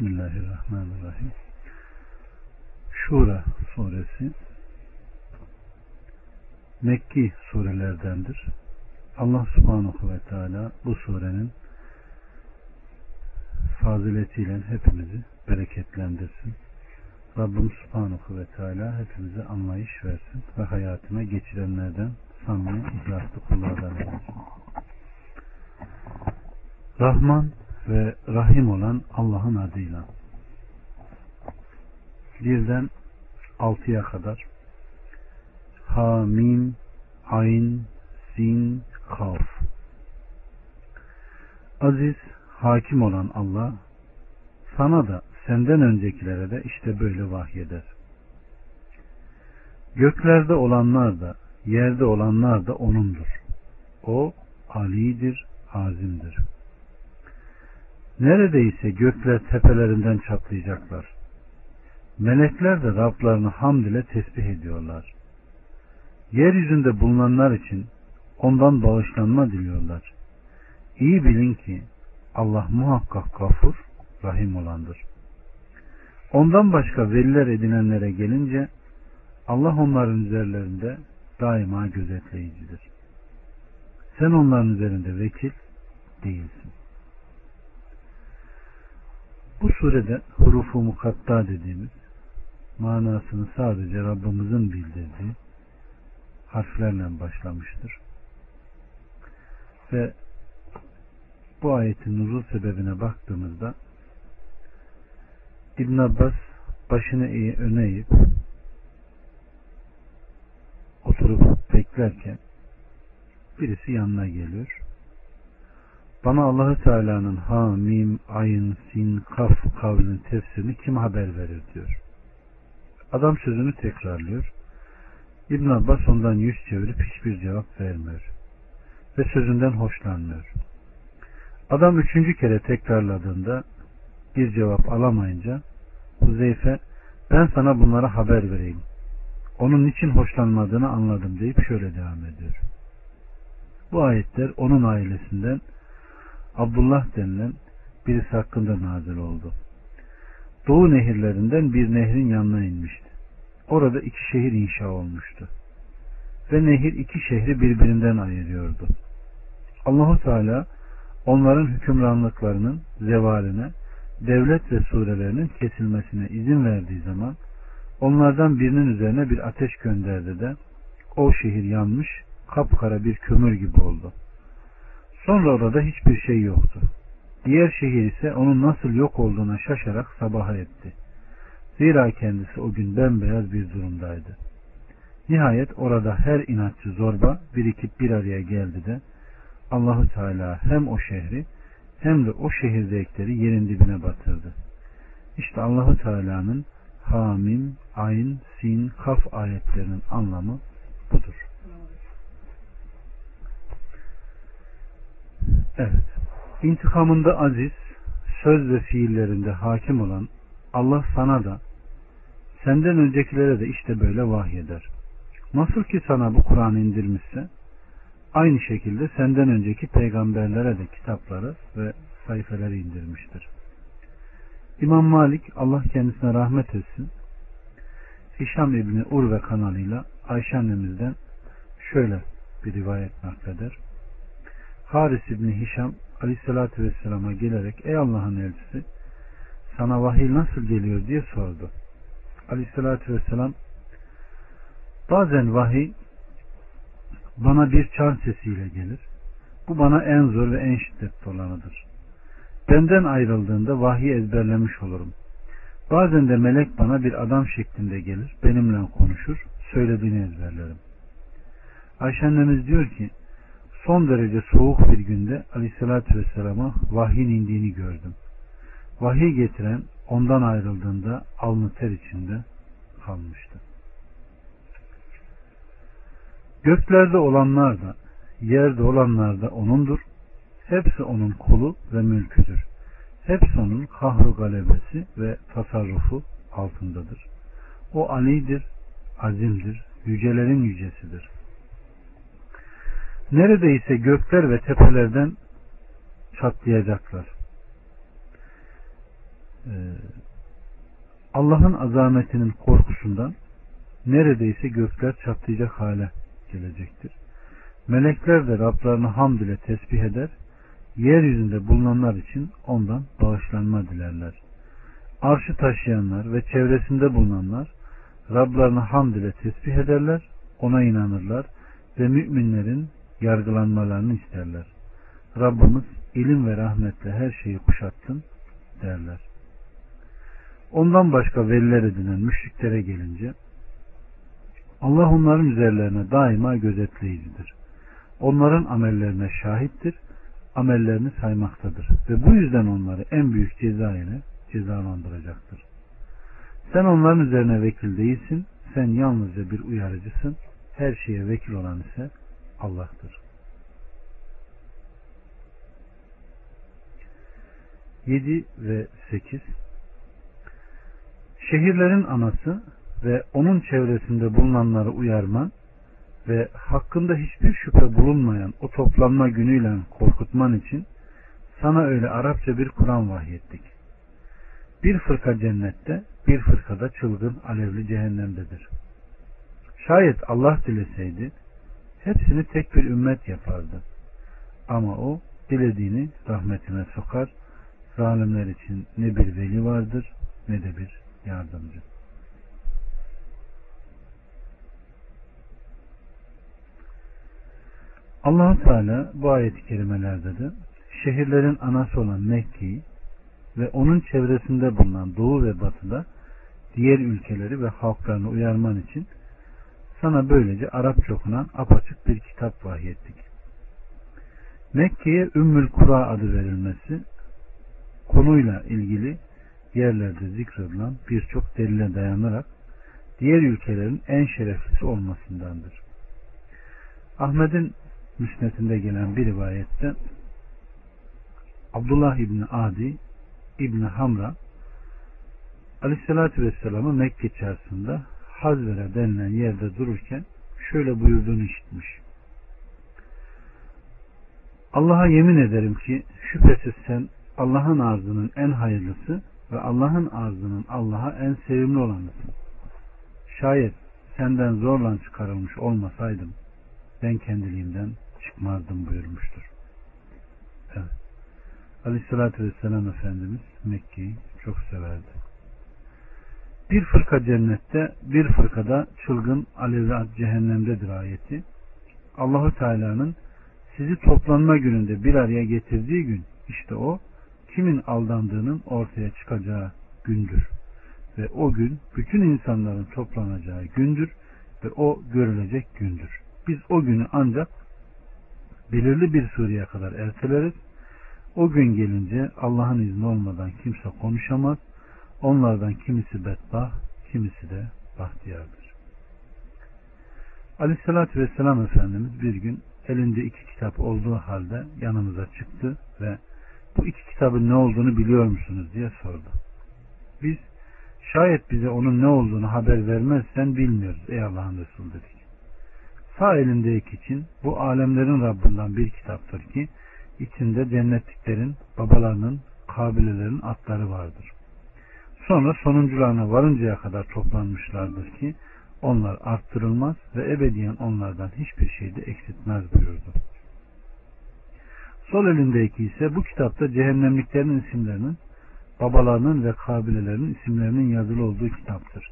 Bismillahirrahmanirrahim. Şura suresi Mekki surelerdendir. Allah subhanahu ve teala bu surenin faziletiyle hepimizi bereketlendirsin. Rabbim subhanahu ve teala hepimize anlayış versin ve hayatına geçirenlerden samimi ihlaslı kullardan eylesin. Rahman ve Rahim olan Allah'ın adıyla. Birden altıya kadar Ha, Mim, Ayn, Sin, Kaf. Aziz, hakim olan Allah sana da senden öncekilere de işte böyle vahyeder. Göklerde olanlar da yerde olanlar da O'nundur. O alidir, azimdir. Neredeyse gökler tepelerinden çatlayacaklar. Melekler de Rablarını hamd ile tesbih ediyorlar. Yeryüzünde bulunanlar için ondan bağışlanma diliyorlar. İyi bilin ki Allah muhakkak gafur, rahim olandır. Ondan başka veliler edinenlere gelince Allah onların üzerlerinde daima gözetleyicidir. Sen onların üzerinde vekil değilsin. Bu surede hurufu mukatta dediğimiz manasını sadece Rabbimizin bildirdiği harflerle başlamıştır. Ve bu ayetin nuzul sebebine baktığımızda İbn Abbas başını eği öne eğip oturup beklerken birisi yanına geliyor. Bana Allahü Teala'nın ha, mim, ayın, sin, kaf kavlinin tefsirini kim haber verir diyor. Adam sözünü tekrarlıyor. İbn Abbas ondan yüz çevirip hiçbir cevap vermiyor. Ve sözünden hoşlanmıyor. Adam üçüncü kere tekrarladığında bir cevap alamayınca Huzeyfe ben sana bunlara haber vereyim. Onun için hoşlanmadığını anladım deyip şöyle devam ediyor. Bu ayetler onun ailesinden Abdullah denilen birisi hakkında nazil oldu. Doğu nehirlerinden bir nehrin yanına inmişti. Orada iki şehir inşa olmuştu. Ve nehir iki şehri birbirinden ayırıyordu. Allahu Teala onların hükümranlıklarının zevaline, devlet ve surelerinin kesilmesine izin verdiği zaman onlardan birinin üzerine bir ateş gönderdi de o şehir yanmış, kapkara bir kömür gibi oldu. Sonra orada hiçbir şey yoktu. Diğer şehir ise onun nasıl yok olduğuna şaşarak sabaha etti. Zira kendisi o gün bembeyaz bir durumdaydı. Nihayet orada her inatçı zorba birikip bir araya geldi de Allahu Teala hem o şehri hem de o şehirdekileri yerin dibine batırdı. İşte Allahu Teala'nın Hamim, Ayn, Sin, Kaf ayetlerinin anlamı budur. Evet. İntikamında aziz, söz ve fiillerinde hakim olan Allah sana da senden öncekilere de işte böyle vahyeder. Nasıl ki sana bu Kur'an indirmişse aynı şekilde senden önceki peygamberlere de kitapları ve sayfeleri indirmiştir. İmam Malik Allah kendisine rahmet etsin. Hişam İbni Urve kanalıyla Ayşe annemizden şöyle bir rivayet nakleder. Haris İbni Hişam Aleyhisselatü Vesselam'a gelerek ey Allah'ın elçisi sana vahiy nasıl geliyor diye sordu. Aleyhisselatü Vesselam bazen vahiy bana bir çan sesiyle gelir. Bu bana en zor ve en şiddetli olanıdır. Benden ayrıldığında vahiy ezberlemiş olurum. Bazen de melek bana bir adam şeklinde gelir, benimle konuşur, söylediğini ezberlerim. Ayşe annemiz diyor ki, son derece soğuk bir günde aleyhissalatü vesselama vahyin indiğini gördüm. Vahiy getiren ondan ayrıldığında alnı ter içinde kalmıştı. Göklerde olanlar da, yerde olanlar da O'nundur. Hepsi O'nun kulu ve mülküdür. Hepsi O'nun kahru galebesi ve tasarrufu altındadır. O alidir, azimdir, yücelerin yücesidir. Neredeyse gökler ve tepelerden çatlayacaklar. e, Allah'ın azametinin korkusundan neredeyse gökler çatlayacak hale gelecektir. Melekler de Rablarını hamd ile tesbih eder, yeryüzünde bulunanlar için ondan bağışlanma dilerler. Arşı taşıyanlar ve çevresinde bulunanlar Rablarını hamd ile tesbih ederler, ona inanırlar ve müminlerin yargılanmalarını isterler. Rabbimiz ilim ve rahmetle her şeyi kuşattın derler. Ondan başka veliler edinen müşriklere gelince Allah onların üzerlerine daima gözetleyicidir. Onların amellerine şahittir, amellerini saymaktadır ve bu yüzden onları en büyük ceza ile cezalandıracaktır. Sen onların üzerine vekil değilsin, sen yalnızca bir uyarıcısın, her şeye vekil olan ise Allah'tır. 7 ve 8 Şehirlerin anası ve onun çevresinde bulunanları uyarman ve hakkında hiçbir şüphe bulunmayan o toplanma günüyle korkutman için sana öyle Arapça bir Kur'an vahyettik. Bir fırka cennette, bir fırkada çılgın alevli cehennemdedir. Şayet Allah dileseydi hepsini tek bir ümmet yapardı. Ama o dilediğini rahmetine sokar. Zalimler için ne bir veli vardır ne de bir yardımcı. allah Teala bu ayet-i kerimelerde de şehirlerin anası olan Mekke'yi ve onun çevresinde bulunan doğu ve batıda diğer ülkeleri ve halklarını uyarman için sana böylece Arapça okunan apaçık bir kitap vahyettik. Mekke'ye Ümmül Kura adı verilmesi konuyla ilgili yerlerde zikredilen birçok delile dayanarak diğer ülkelerin en şereflisi olmasındandır. Ahmet'in müsnetinde gelen bir rivayette Abdullah İbni Adi İbni Hamra Aleyhisselatü Vesselam'ı Mekke çarşısında Hazvere denilen yerde dururken şöyle buyurduğunu işitmiş. Allah'a yemin ederim ki şüphesiz sen Allah'ın arzının en hayırlısı ve Allah'ın arzının Allah'a en sevimli olanısın. Şayet senden zorla çıkarılmış olmasaydım ben kendiliğimden çıkmazdım buyurmuştur. Evet. Aleyhissalatü Vesselam Efendimiz Mekke'yi çok severdi. Bir fırka cennette, bir fırkada çılgın alevli cehennemdedir ayeti. Allahu Teala'nın sizi toplanma gününde bir araya getirdiği gün işte o kimin aldandığının ortaya çıkacağı gündür. Ve o gün bütün insanların toplanacağı gündür ve o görülecek gündür. Biz o günü ancak belirli bir sureye kadar erteleriz. O gün gelince Allah'ın izni olmadan kimse konuşamaz Onlardan kimisi bedbah, kimisi de bahtiyardır. Aleyhissalatü Vesselam Efendimiz bir gün elinde iki kitap olduğu halde yanımıza çıktı ve bu iki kitabın ne olduğunu biliyor musunuz diye sordu. Biz şayet bize onun ne olduğunu haber vermezsen bilmiyoruz ey Allah'ın Resulü dedik. Sağ elindeki için bu alemlerin Rabbinden bir kitaptır ki içinde cennetliklerin, babalarının, kabilelerin atları vardır. Sonra sonuncularına varıncaya kadar toplanmışlardır ki onlar arttırılmaz ve ebediyen onlardan hiçbir şey de eksiltmez buyurdu. Sol elindeki ise bu kitapta cehennemliklerin isimlerinin babalarının ve kabilelerinin isimlerinin yazılı olduğu kitaptır.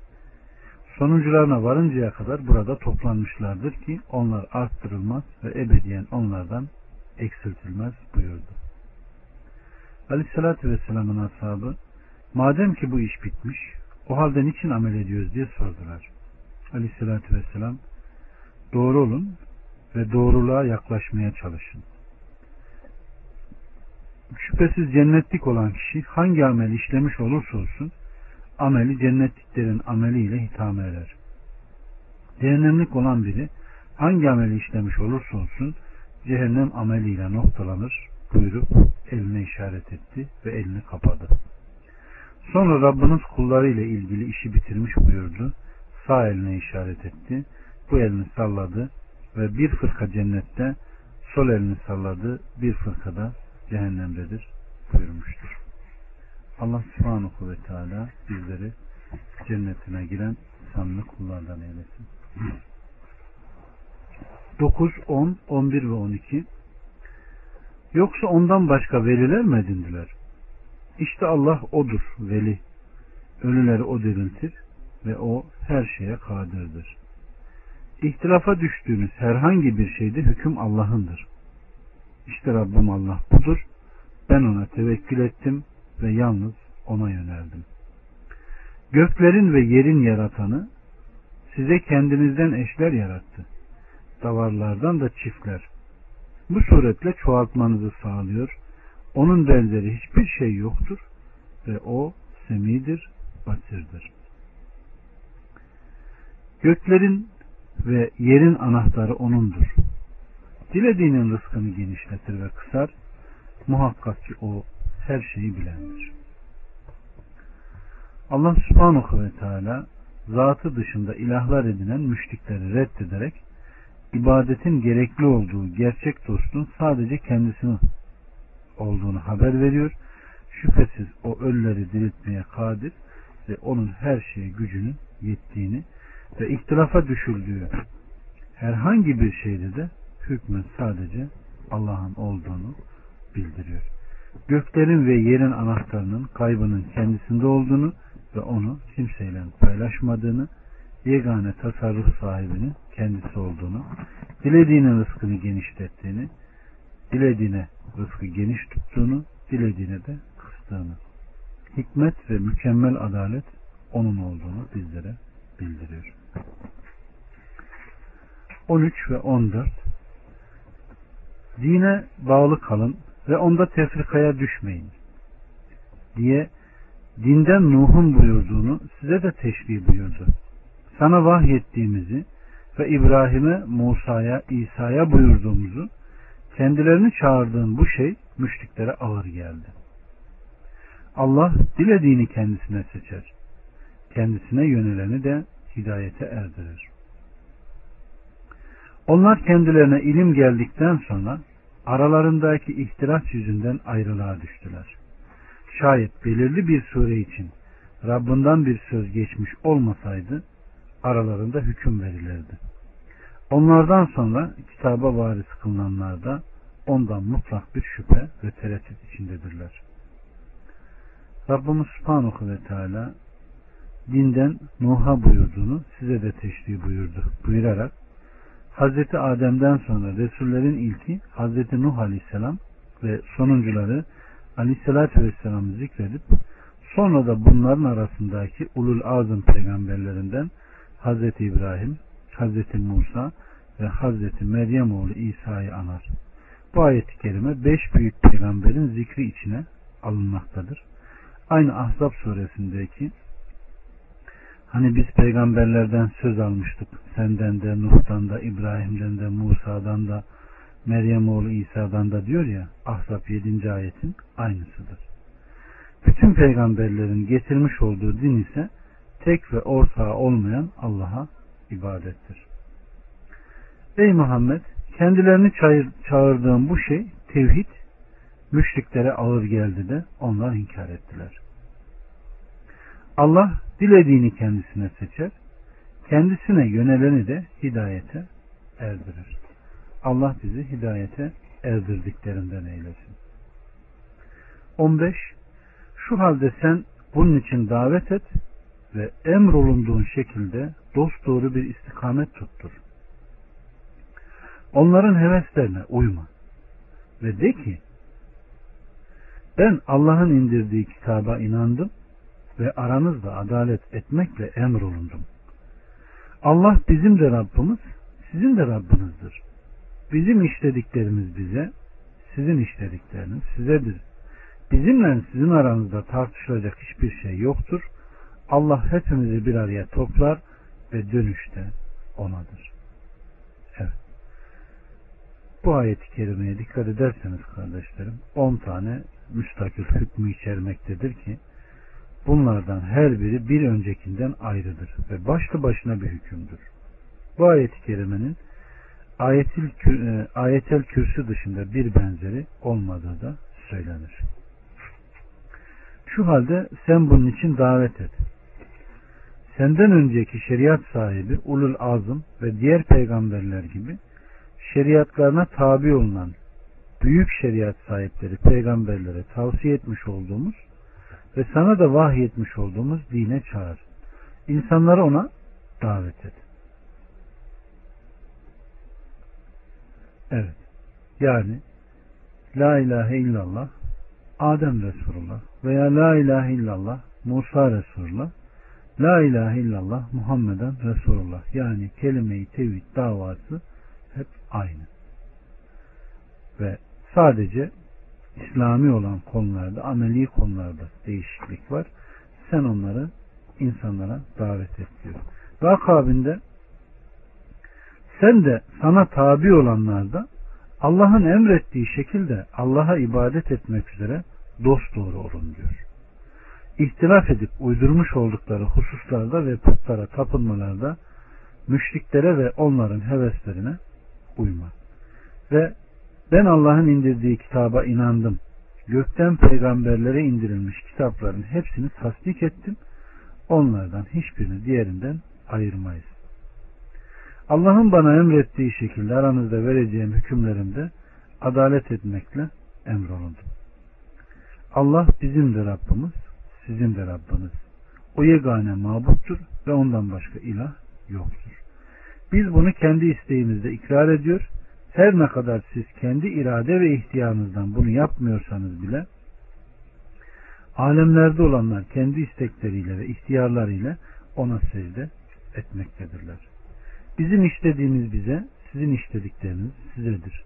Sonuncularına varıncaya kadar burada toplanmışlardır ki onlar arttırılmaz ve ebediyen onlardan eksiltilmez buyurdu. Aleyhissalatü Vesselam'ın ashabı Madem ki bu iş bitmiş, o halde niçin amel ediyoruz diye sordular. Aleyhissalatü vesselam, doğru olun ve doğruluğa yaklaşmaya çalışın. Şüphesiz cennetlik olan kişi hangi amel işlemiş olursa olsun, ameli cennetliklerin ameliyle hitame eder. Cehennemlik olan biri hangi ameli işlemiş olursa olsun cehennem ameliyle noktalanır buyurup eline işaret etti ve elini kapadı. Sonra Rabbiniz kulları ile ilgili işi bitirmiş buyurdu. Sağ eline işaret etti. Bu elini salladı ve bir fırka cennette sol elini salladı. Bir fırkada cehennemdedir buyurmuştur. Allah subhanahu ve teala bizleri cennetine giren samimi kullardan eylesin. 9, 10, 11 ve 12 Yoksa ondan başka veliler mi edindiler? İşte Allah odur veli. Ölüleri o diriltir ve o her şeye kadirdir. İhtilafa düştüğünüz herhangi bir şeyde hüküm Allah'ındır. İşte Rabbim Allah budur. Ben ona tevekkül ettim ve yalnız ona yöneldim. Göklerin ve yerin yaratanı size kendinizden eşler yarattı. Davarlardan da çiftler. Bu suretle çoğaltmanızı sağlıyor. Onun benzeri hiçbir şey yoktur ve o semidir, basirdir. Göklerin ve yerin anahtarı O'nundur. Dilediğinin rızkını genişletir ve kısar. Muhakkak ki O her şeyi bilendir. Allah subhanahu ve teala zatı dışında ilahlar edinen müşrikleri reddederek ibadetin gerekli olduğu gerçek dostun sadece kendisini olduğunu haber veriyor. Şüphesiz o ölüleri diriltmeye kadir ve onun her şeye gücünün yettiğini ve ihtilafa düşüldüğü herhangi bir şeyde de hükmün sadece Allah'ın olduğunu bildiriyor. Göklerin ve yerin anahtarının kaybının kendisinde olduğunu ve onu kimseyle paylaşmadığını, yegane tasarruf sahibinin kendisi olduğunu, dilediğinin rızkını genişlettiğini, dilediğine rızkı geniş tuttuğunu, dilediğine de kıstığını, hikmet ve mükemmel adalet onun olduğunu bizlere bildiriyor. 13 ve 14 Dine bağlı kalın ve onda tefrikaya düşmeyin diye dinden Nuh'un buyurduğunu size de teşbih buyurdu. Sana vahyettiğimizi ve İbrahim'e, Musa'ya, İsa'ya buyurduğumuzu kendilerini çağırdığın bu şey müşriklere ağır geldi. Allah dilediğini kendisine seçer. Kendisine yöneleni de hidayete erdirir. Onlar kendilerine ilim geldikten sonra aralarındaki ihtiras yüzünden ayrılığa düştüler. Şayet belirli bir sure için Rabbinden bir söz geçmiş olmasaydı aralarında hüküm verilirdi. Onlardan sonra kitaba varis kılınanlar da ondan mutlak bir şüphe ve tereddüt içindedirler. Rabbimiz Subhanahu ve Teala dinden Nuh'a buyurduğunu size de teşrih buyurdu. Buyurarak Hazreti Adem'den sonra Resullerin ilki Hazreti Nuh Aleyhisselam ve sonuncuları Aleyhisselatü Vesselam'ı zikredip sonra da bunların arasındaki ulul azım peygamberlerinden Hazreti İbrahim, Hazreti Musa ve Hazreti Meryem oğlu İsa'yı anar. Bu ayet-i kerime beş büyük peygamberin zikri içine alınmaktadır. Aynı Ahzab suresindeki Hani biz peygamberlerden söz almıştık. Senden de, Nuh'tan da, İbrahim'den de, Musa'dan da, Meryem oğlu İsa'dan da diyor ya Ahzab 7. ayetin aynısıdır. Bütün peygamberlerin getirmiş olduğu din ise tek ve ortağı olmayan Allah'a ibadettir. Ey Muhammed kendilerini çağırdığım bu şey tevhid müşriklere ağır geldi de onlar inkar ettiler. Allah dilediğini kendisine seçer, kendisine yöneleni de hidayete erdirir. Allah bizi hidayete erdirdiklerinden eylesin. 15. Şu halde sen bunun için davet et ve emrolunduğun şekilde dost doğru bir istikamet tuttur. Onların heveslerine uyma ve de ki ben Allah'ın indirdiği kitaba inandım ve aranızda adalet etmekle emrolundum. Allah bizim de Rabbimiz, sizin de Rabbinizdir. Bizim işlediklerimiz bize, sizin işledikleriniz sizedir. Bizimle sizin aranızda tartışılacak hiçbir şey yoktur. Allah hepimizi bir araya toplar ve dönüşte onadır. Evet. Bu ayet-i kerimeye dikkat ederseniz kardeşlerim 10 tane müstakil hükmü içermektedir ki Bunlardan her biri bir öncekinden ayrıdır ve başlı başına bir hükümdür. Bu ayet-i kerimenin ayetel, e, ayetel kürsü dışında bir benzeri olmadığı da söylenir. Şu halde sen bunun için davet et. Senden önceki şeriat sahibi ulul azım ve diğer peygamberler gibi şeriatlarına tabi olunan büyük şeriat sahipleri peygamberlere tavsiye etmiş olduğumuz ve sana da vahyetmiş olduğumuz dine çağır. İnsanları ona davet et. Evet. Yani La ilahe illallah Adem Resulullah veya La ilahe illallah Musa Resulullah La ilahe illallah Muhammeden Resulullah yani kelime-i tevhid davası hep aynı. Ve sadece İslami olan konularda, ameli konularda değişiklik var. Sen onları insanlara davet et diyor. Ve akabinde sen de sana tabi olanlarda Allah'ın emrettiği şekilde Allah'a ibadet etmek üzere dost doğru olun diyor. İhtilaf edip uydurmuş oldukları hususlarda ve putlara tapınmalarda müşriklere ve onların heveslerine uyma. Ve ben Allah'ın indirdiği kitaba inandım. Gökten peygamberlere indirilmiş kitapların hepsini tasdik ettim. Onlardan hiçbirini diğerinden ayırmayız. Allah'ın bana emrettiği şekilde aranızda vereceğim hükümlerimde adalet etmekle emrolundum. Allah bizim de Rabbimiz, sizin de Rabbiniz. O yegane mabuttur ve ondan başka ilah yoktur. Biz bunu kendi isteğimizde ikrar ediyor. Her ne kadar siz kendi irade ve ihtiyarınızdan bunu yapmıyorsanız bile alemlerde olanlar kendi istekleriyle ve ihtiyarlarıyla ona secde etmektedirler. Bizim işlediğimiz bize, sizin işledikleriniz sizedir.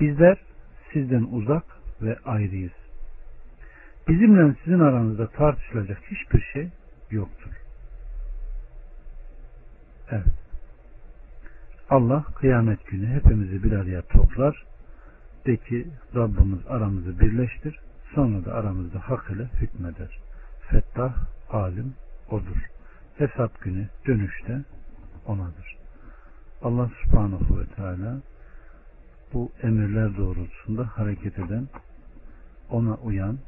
Bizler sizden uzak ve ayrıyız. Bizimle sizin aranızda tartışılacak hiçbir şey yoktur. Evet. Allah kıyamet günü hepimizi bir araya toplar. De ki Rabbimiz aramızı birleştir. Sonra da aramızda hak ile hükmeder. Fettah, alim odur. Hesap günü dönüşte onadır. Allah subhanahu ve teala bu emirler doğrultusunda hareket eden, ona uyan,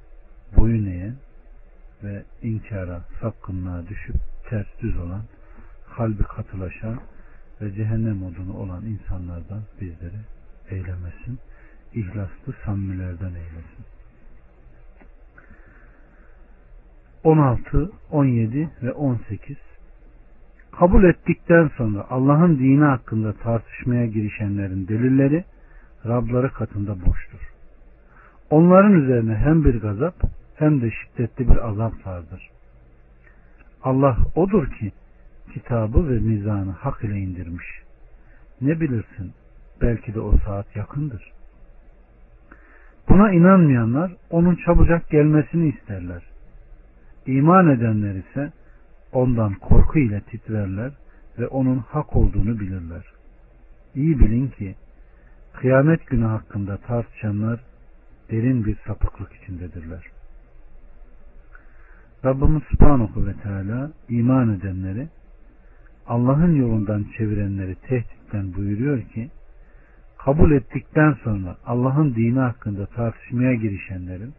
boyun eğen ve inkara, sapkınlığa düşüp ters düz olan, kalbi katılaşan ve cehennem odunu olan insanlardan bizleri eylemesin. İhlaslı samimilerden eylesin. 16, 17 ve 18 Kabul ettikten sonra Allah'ın dini hakkında tartışmaya girişenlerin delilleri Rabları katında boştur. Onların üzerine hem bir gazap hem de şiddetli bir azap vardır. Allah odur ki kitabı ve mizanı hak ile indirmiş. Ne bilirsin belki de o saat yakındır. Buna inanmayanlar onun çabucak gelmesini isterler. İman edenler ise ondan korku ile titrerler ve onun hak olduğunu bilirler. İyi bilin ki kıyamet günü hakkında tartışanlar derin bir sapıklık içindedirler. Rabbimiz Subhanahu ve Teala iman edenleri Allah'ın yolundan çevirenleri tehditten buyuruyor ki kabul ettikten sonra Allah'ın dini hakkında tartışmaya girişenlerin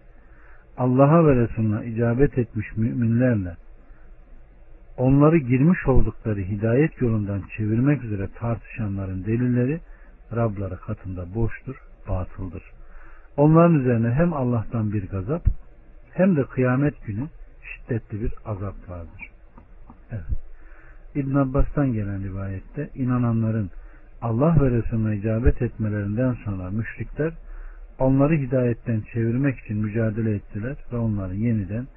Allah'a ve Resulüne icabet etmiş müminlerle onları girmiş oldukları hidayet yolundan çevirmek üzere tartışanların delilleri Rabları katında boştur, batıldır. Onların üzerine hem Allah'tan bir gazap hem de kıyamet günü şiddetli bir azap vardır. Evet. İbn Abbas'tan gelen rivayette inananların Allah ve Resulüne icabet etmelerinden sonra müşrikler onları hidayetten çevirmek için mücadele ettiler ve onların yeniden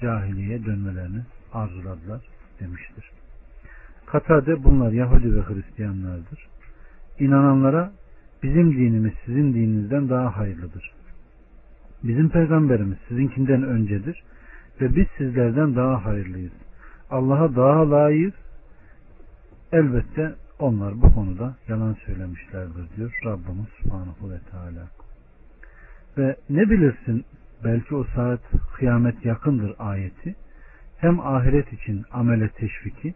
cahiliye dönmelerini arzuladılar demiştir. Katade bunlar Yahudi ve Hristiyanlardır. İnananlara bizim dinimiz sizin dininizden daha hayırlıdır. Bizim peygamberimiz sizinkinden öncedir ve biz sizlerden daha hayırlıyız. Allah'a daha layığız. Elbette onlar bu konuda yalan söylemişlerdir diyor Rabbimiz Subhanahu ve Teala. Ve ne bilirsin belki o saat kıyamet yakındır ayeti hem ahiret için amele teşviki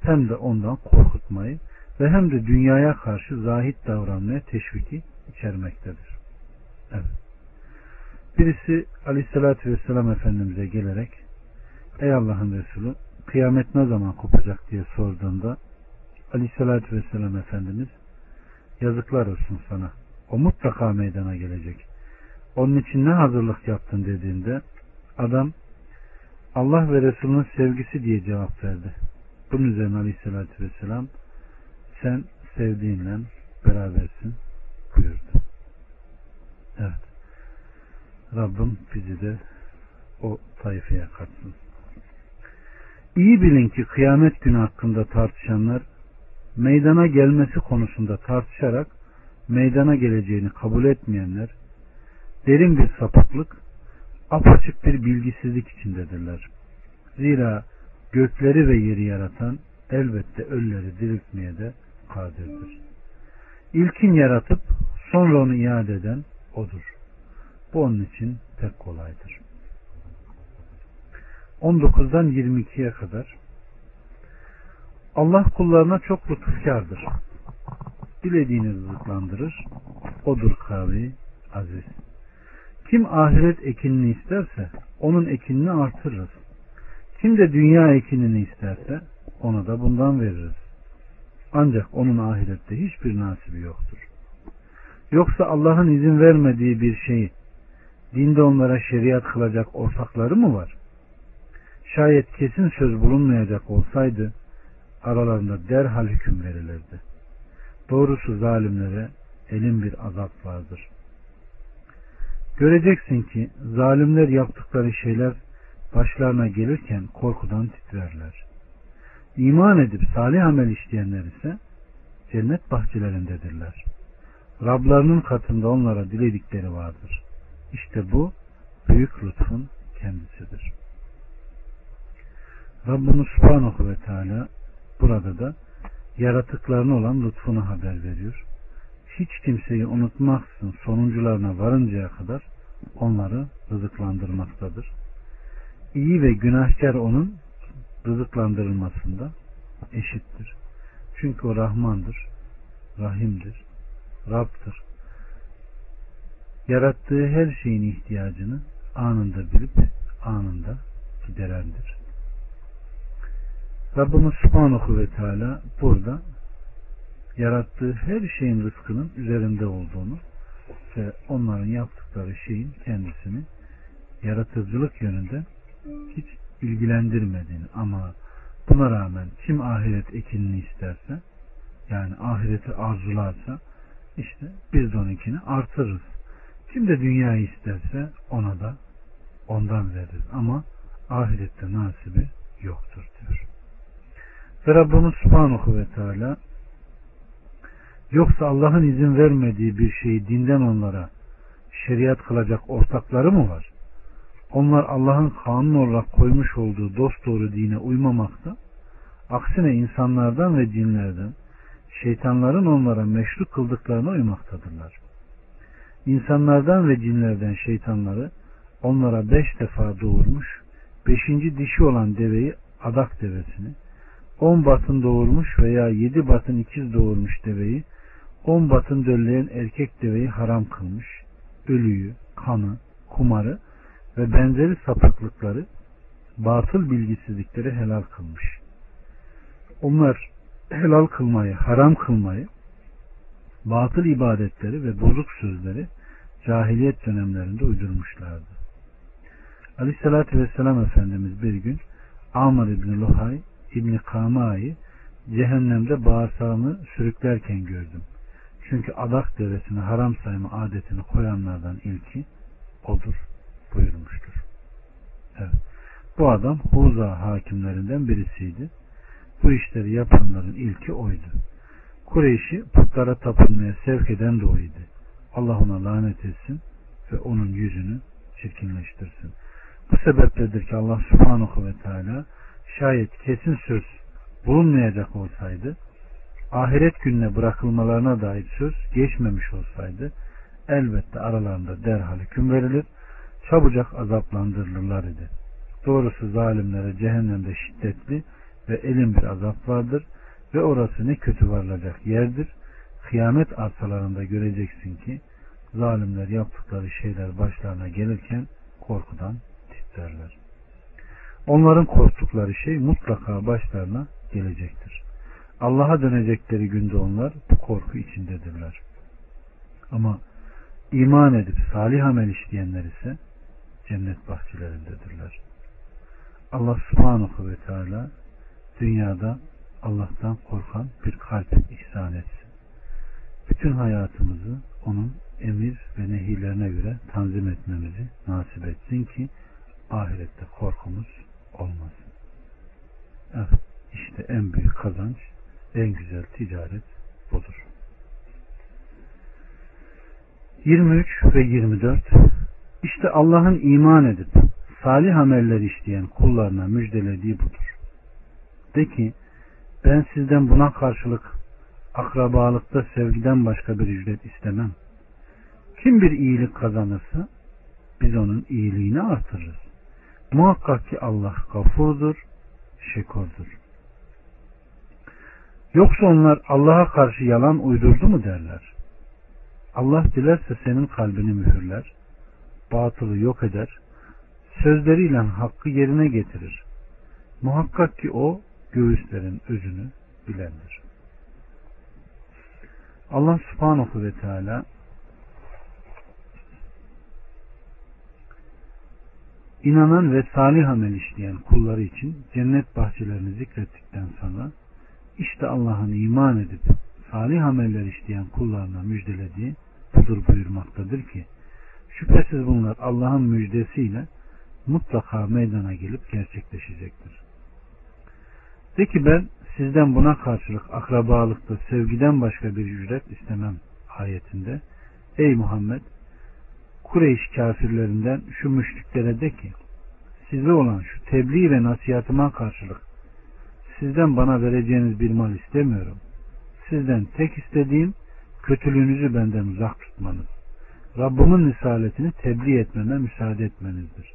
hem de ondan korkutmayı ve hem de dünyaya karşı zahit davranmaya teşviki içermektedir. Evet. Birisi aleyhissalatü vesselam Efendimiz'e gelerek Ey Allah'ın Resulü kıyamet ne zaman kopacak diye sorduğunda aleyhissalatü vesselam Efendimiz yazıklar olsun sana. O mutlaka meydana gelecek. Onun için ne hazırlık yaptın dediğinde adam Allah ve Resulünün sevgisi diye cevap verdi. Bunun üzerine aleyhissalatü vesselam sen sevdiğinle berabersin buyurdu. Evet. Rabbim bizi de o tayfaya katsın. İyi bilin ki kıyamet günü hakkında tartışanlar meydana gelmesi konusunda tartışarak meydana geleceğini kabul etmeyenler derin bir sapıklık, apaçık bir bilgisizlik içindedirler. Zira gökleri ve yeri yaratan elbette ölüleri diriltmeye de kadirdir. İlkin yaratıp sonra onu iade eden odur. Bu onun için pek kolaydır. 19'dan 22'ye kadar Allah kullarına çok lütufkardır. Dilediğini rızıklandırır. Odur kavi aziz. Kim ahiret ekinini isterse onun ekinini artırırız. Kim de dünya ekinini isterse ona da bundan veririz. Ancak onun ahirette hiçbir nasibi yoktur. Yoksa Allah'ın izin vermediği bir şeyi dinde onlara şeriat kılacak ortakları mı var? Şayet kesin söz bulunmayacak olsaydı aralarında derhal hüküm verilirdi. Doğrusu zalimlere elin bir azap vardır. Göreceksin ki zalimler yaptıkları şeyler başlarına gelirken korkudan titrerler. İman edip salih amel işleyenler ise cennet bahçelerindedirler. Rablarının katında onlara diledikleri vardır. İşte bu büyük lütfun kendisidir. Rabbimiz Subhanahu ve Teala burada da yaratıklarına olan lütfunu haber veriyor. Hiç kimseyi unutmaksın sonuncularına varıncaya kadar onları rızıklandırmaktadır. İyi ve günahkar onun rızıklandırılmasında eşittir. Çünkü o Rahmandır, Rahimdir, Rab'dır. Yarattığı her şeyin ihtiyacını anında bilip anında giderendir. Rabbimiz Subhanahu ve Teala burada yarattığı her şeyin rızkının üzerinde olduğunu ve onların yaptıkları şeyin kendisini yaratıcılık yönünde hiç ilgilendirmediğini ama buna rağmen kim ahiret ekinini isterse yani ahireti arzularsa işte biz de onunkini artırırız. Kim de dünyayı isterse ona da ondan veririz. Ama ahirette nasibi yoktur diyor. Ve Rabbimiz Subhanahu ve Teala yoksa Allah'ın izin vermediği bir şeyi dinden onlara şeriat kılacak ortakları mı var? Onlar Allah'ın kanun olarak koymuş olduğu dost doğru dine uymamakta, aksine insanlardan ve cinlerden şeytanların onlara meşru kıldıklarına uymaktadırlar. İnsanlardan ve cinlerden şeytanları onlara beş defa doğurmuş, beşinci dişi olan deveyi adak devesini, on batın doğurmuş veya yedi batın ikiz doğurmuş deveyi, on batın dölleyen erkek deveyi haram kılmış, ölüyü, kanı, kumarı ve benzeri sapıklıkları, batıl bilgisizlikleri helal kılmış. Onlar helal kılmayı, haram kılmayı, batıl ibadetleri ve bozuk sözleri cahiliyet dönemlerinde uydurmuşlardı. Aleyhissalatü Vesselam Efendimiz bir gün Amr İbni Luhay İbni Kama'yı cehennemde bağırsağını sürüklerken gördüm. Çünkü adak devesini haram sayma adetini koyanlardan ilki odur buyurmuştur. Evet. Bu adam Huza hakimlerinden birisiydi. Bu işleri yapanların ilki oydu. Kureyş'i putlara tapınmaya sevk eden de oydu. Allah ona lanet etsin ve onun yüzünü çirkinleştirsin. Bu sebepledir ki Allah subhanahu ve teala şayet kesin söz bulunmayacak olsaydı ahiret gününe bırakılmalarına dair söz geçmemiş olsaydı elbette aralarında derhal hüküm verilir çabucak azaplandırılırlar idi. Doğrusu zalimlere cehennemde şiddetli ve elin bir azap vardır ve orası ne kötü varılacak yerdir. Kıyamet arsalarında göreceksin ki zalimler yaptıkları şeyler başlarına gelirken korkudan titrerler. Onların korktukları şey mutlaka başlarına gelecektir. Allah'a dönecekleri günde onlar bu korku içindedirler. Ama iman edip salih amel işleyenler ise cennet bahçelerindedirler. Allah subhanahu ve teala dünyada Allah'tan korkan bir kalp ihsan etsin. Bütün hayatımızı onun emir ve nehirlerine göre tanzim etmemizi nasip etsin ki ahirette korkumuz olmasın. Evet, işte en büyük kazanç, en güzel ticaret budur. 23 ve 24 İşte Allah'ın iman edip salih ameller işleyen kullarına müjdelediği budur. De ki ben sizden buna karşılık akrabalıkta sevgiden başka bir ücret istemem. Kim bir iyilik kazanırsa biz onun iyiliğini artırırız. Muhakkak ki Allah gafurdur, şekurdur. Yoksa onlar Allah'a karşı yalan uydurdu mu derler. Allah dilerse senin kalbini mühürler, batılı yok eder, sözleriyle hakkı yerine getirir. Muhakkak ki o göğüslerin özünü bilendir. Allah subhanahu ve teala inanan ve salih amel işleyen kulları için cennet bahçelerini zikrettikten sonra işte Allah'ın iman edip salih ameller işleyen kullarına müjdelediği budur buyurmaktadır ki şüphesiz bunlar Allah'ın müjdesiyle mutlaka meydana gelip gerçekleşecektir. De ki ben sizden buna karşılık akrabalıkta sevgiden başka bir ücret istemem ayetinde. Ey Muhammed Kureyş kafirlerinden şu müşriklere de ki size olan şu tebliğ ve nasihatıma karşılık sizden bana vereceğiniz bir mal istemiyorum. Sizden tek istediğim kötülüğünüzü benden uzak tutmanız. Rabbimin risaletini tebliğ etmeme müsaade etmenizdir.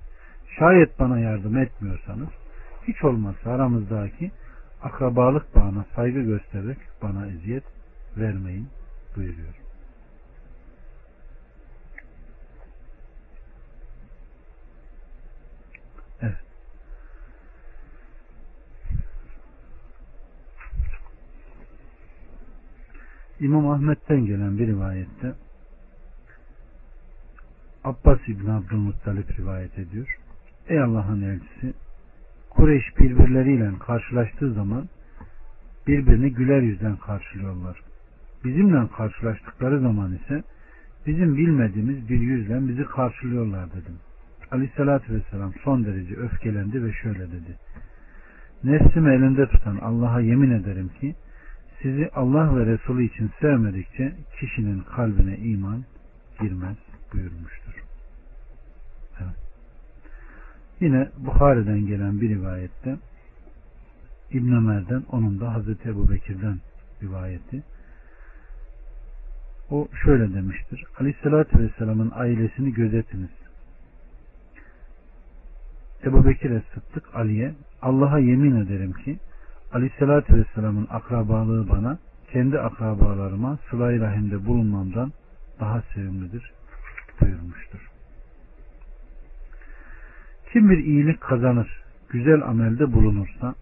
Şayet bana yardım etmiyorsanız hiç olmazsa aramızdaki akrabalık bağına saygı göstererek bana eziyet vermeyin buyuruyor. Evet. İmam Ahmet'ten gelen bir rivayette Abbas İbni Abdülmuttalip rivayet ediyor. Ey Allah'ın elçisi Kureyş birbirleriyle karşılaştığı zaman birbirini güler yüzden karşılıyorlar. Bizimle karşılaştıkları zaman ise bizim bilmediğimiz bir yüzle bizi karşılıyorlar dedim. Aleyhissalatü vesselam son derece öfkelendi ve şöyle dedi. Nefsimi elinde tutan Allah'a yemin ederim ki sizi Allah ve Resulü için sevmedikçe kişinin kalbine iman girmez buyurmuştur. Evet. Yine Bukhari'den gelen bir rivayette İbn Ömer'den onun da Hazreti Ebu Bekir'den rivayeti o şöyle demiştir. Aleyhissalatü Vesselam'ın ailesini gözetiniz. Ebu Bekir Sıddık Ali'ye Allah'a yemin ederim ki Aleyhissalatü Vesselam'ın akrabalığı bana kendi akrabalarıma sıla rahimde bulunmamdan daha sevimlidir buyurmuştur. Kim bir iyilik kazanır, güzel amelde bulunursa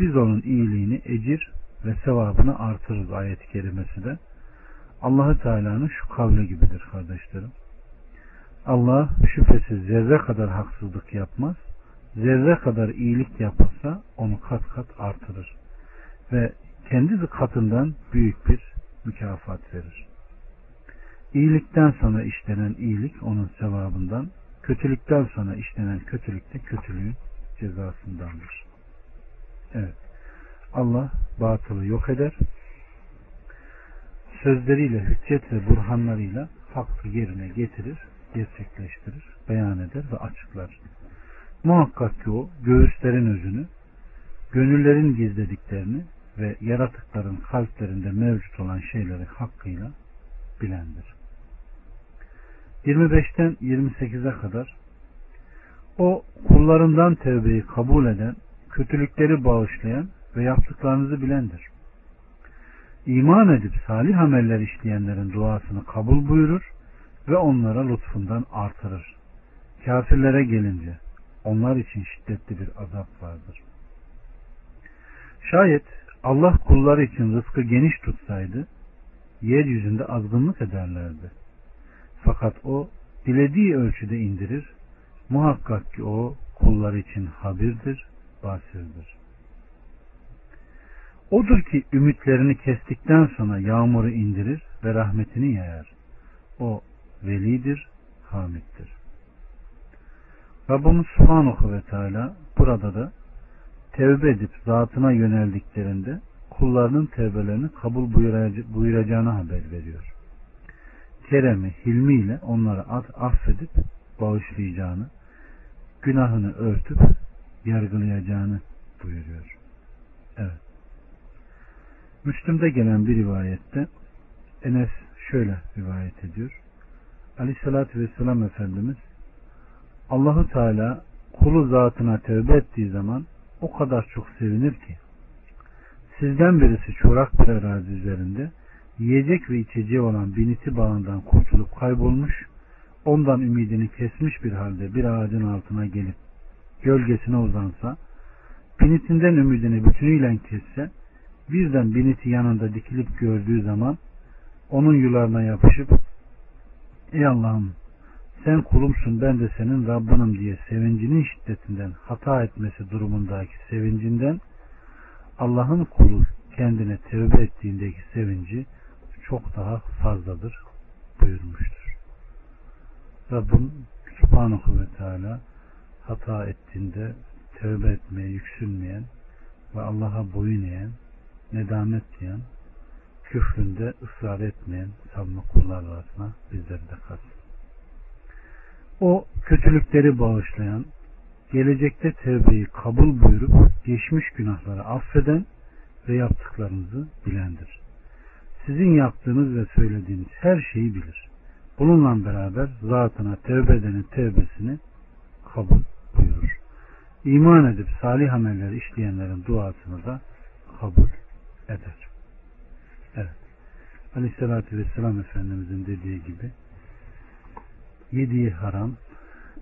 biz onun iyiliğini ecir ve sevabını artırırız ayet-i kerimesi de. Allahü Teala'nın şu kavli gibidir kardeşlerim. Allah şüphesiz zerre kadar haksızlık yapmaz. Zerre kadar iyilik yapılsa onu kat kat artırır. Ve kendi katından büyük bir mükafat verir. İyilikten sonra işlenen iyilik onun sevabından, kötülükten sonra işlenen kötülük de kötülüğün cezasındandır. Evet. Allah batılı yok eder. Sözleriyle, hüccet ve burhanlarıyla hakkı yerine getirir, gerçekleştirir, beyan eder ve açıklar. Muhakkak ki o göğüslerin özünü, gönüllerin gizlediklerini ve yaratıkların kalplerinde mevcut olan şeyleri hakkıyla bilendir. 25'ten 28'e kadar o kullarından tevbeyi kabul eden, kötülükleri bağışlayan ve yaptıklarınızı bilendir. İman edip salih ameller işleyenlerin duasını kabul buyurur ve onlara lütfundan artırır. Kafirlere gelince onlar için şiddetli bir azap vardır. Şayet Allah kulları için rızkı geniş tutsaydı yeryüzünde azgınlık ederlerdi. Fakat o dilediği ölçüde indirir. Muhakkak ki o kullar için habirdir, basirdir. Odur ki ümitlerini kestikten sonra yağmuru indirir ve rahmetini yayar. O velidir, hamittir. Rabbimiz Subhanahu ve Teala burada da tevbe edip zatına yöneldiklerinde kullarının tevbelerini kabul buyuracağını haber veriyor. Keremi, hilmiyle onları affedip bağışlayacağını, günahını örtüp yargılayacağını buyuruyor. Evet. Müslüm'de gelen bir rivayette Enes şöyle rivayet ediyor. Aleyhissalatü vesselam Efendimiz Allahu Teala kulu zatına tövbe ettiği zaman o kadar çok sevinir ki. Sizden birisi çorak bir arazi üzerinde yiyecek ve içeceği olan biniti bağından kurtulup kaybolmuş ondan ümidini kesmiş bir halde bir ağacın altına gelip gölgesine uzansa binitinden ümidini bütünüyle kesse birden biniti yanında dikilip gördüğü zaman onun yularına yapışıp ey Allah'ım sen kulumsun ben de senin Rabbinim diye sevincinin şiddetinden hata etmesi durumundaki sevincinden Allah'ın kulu kendine tevbe ettiğindeki sevinci çok daha fazladır buyurmuştur. Rabbim Subhanahu ve Teala hata ettiğinde tevbe etmeye yüksünmeyen ve Allah'a boyun eğen, nedamet diyen, küfründe ısrar etmeyen samimi kullar arasına bizleri de katsın. O kötülükleri bağışlayan, gelecekte tevbeyi kabul buyurup geçmiş günahları affeden ve yaptıklarınızı bilendir. Sizin yaptığınız ve söylediğiniz her şeyi bilir. Bununla beraber zatına tevbe edenin tevbesini kabul buyurur. İman edip salih ameller işleyenlerin duasını da kabul eder. Evet. Aleyhissalatü Vesselam Efendimizin dediği gibi yediği haram,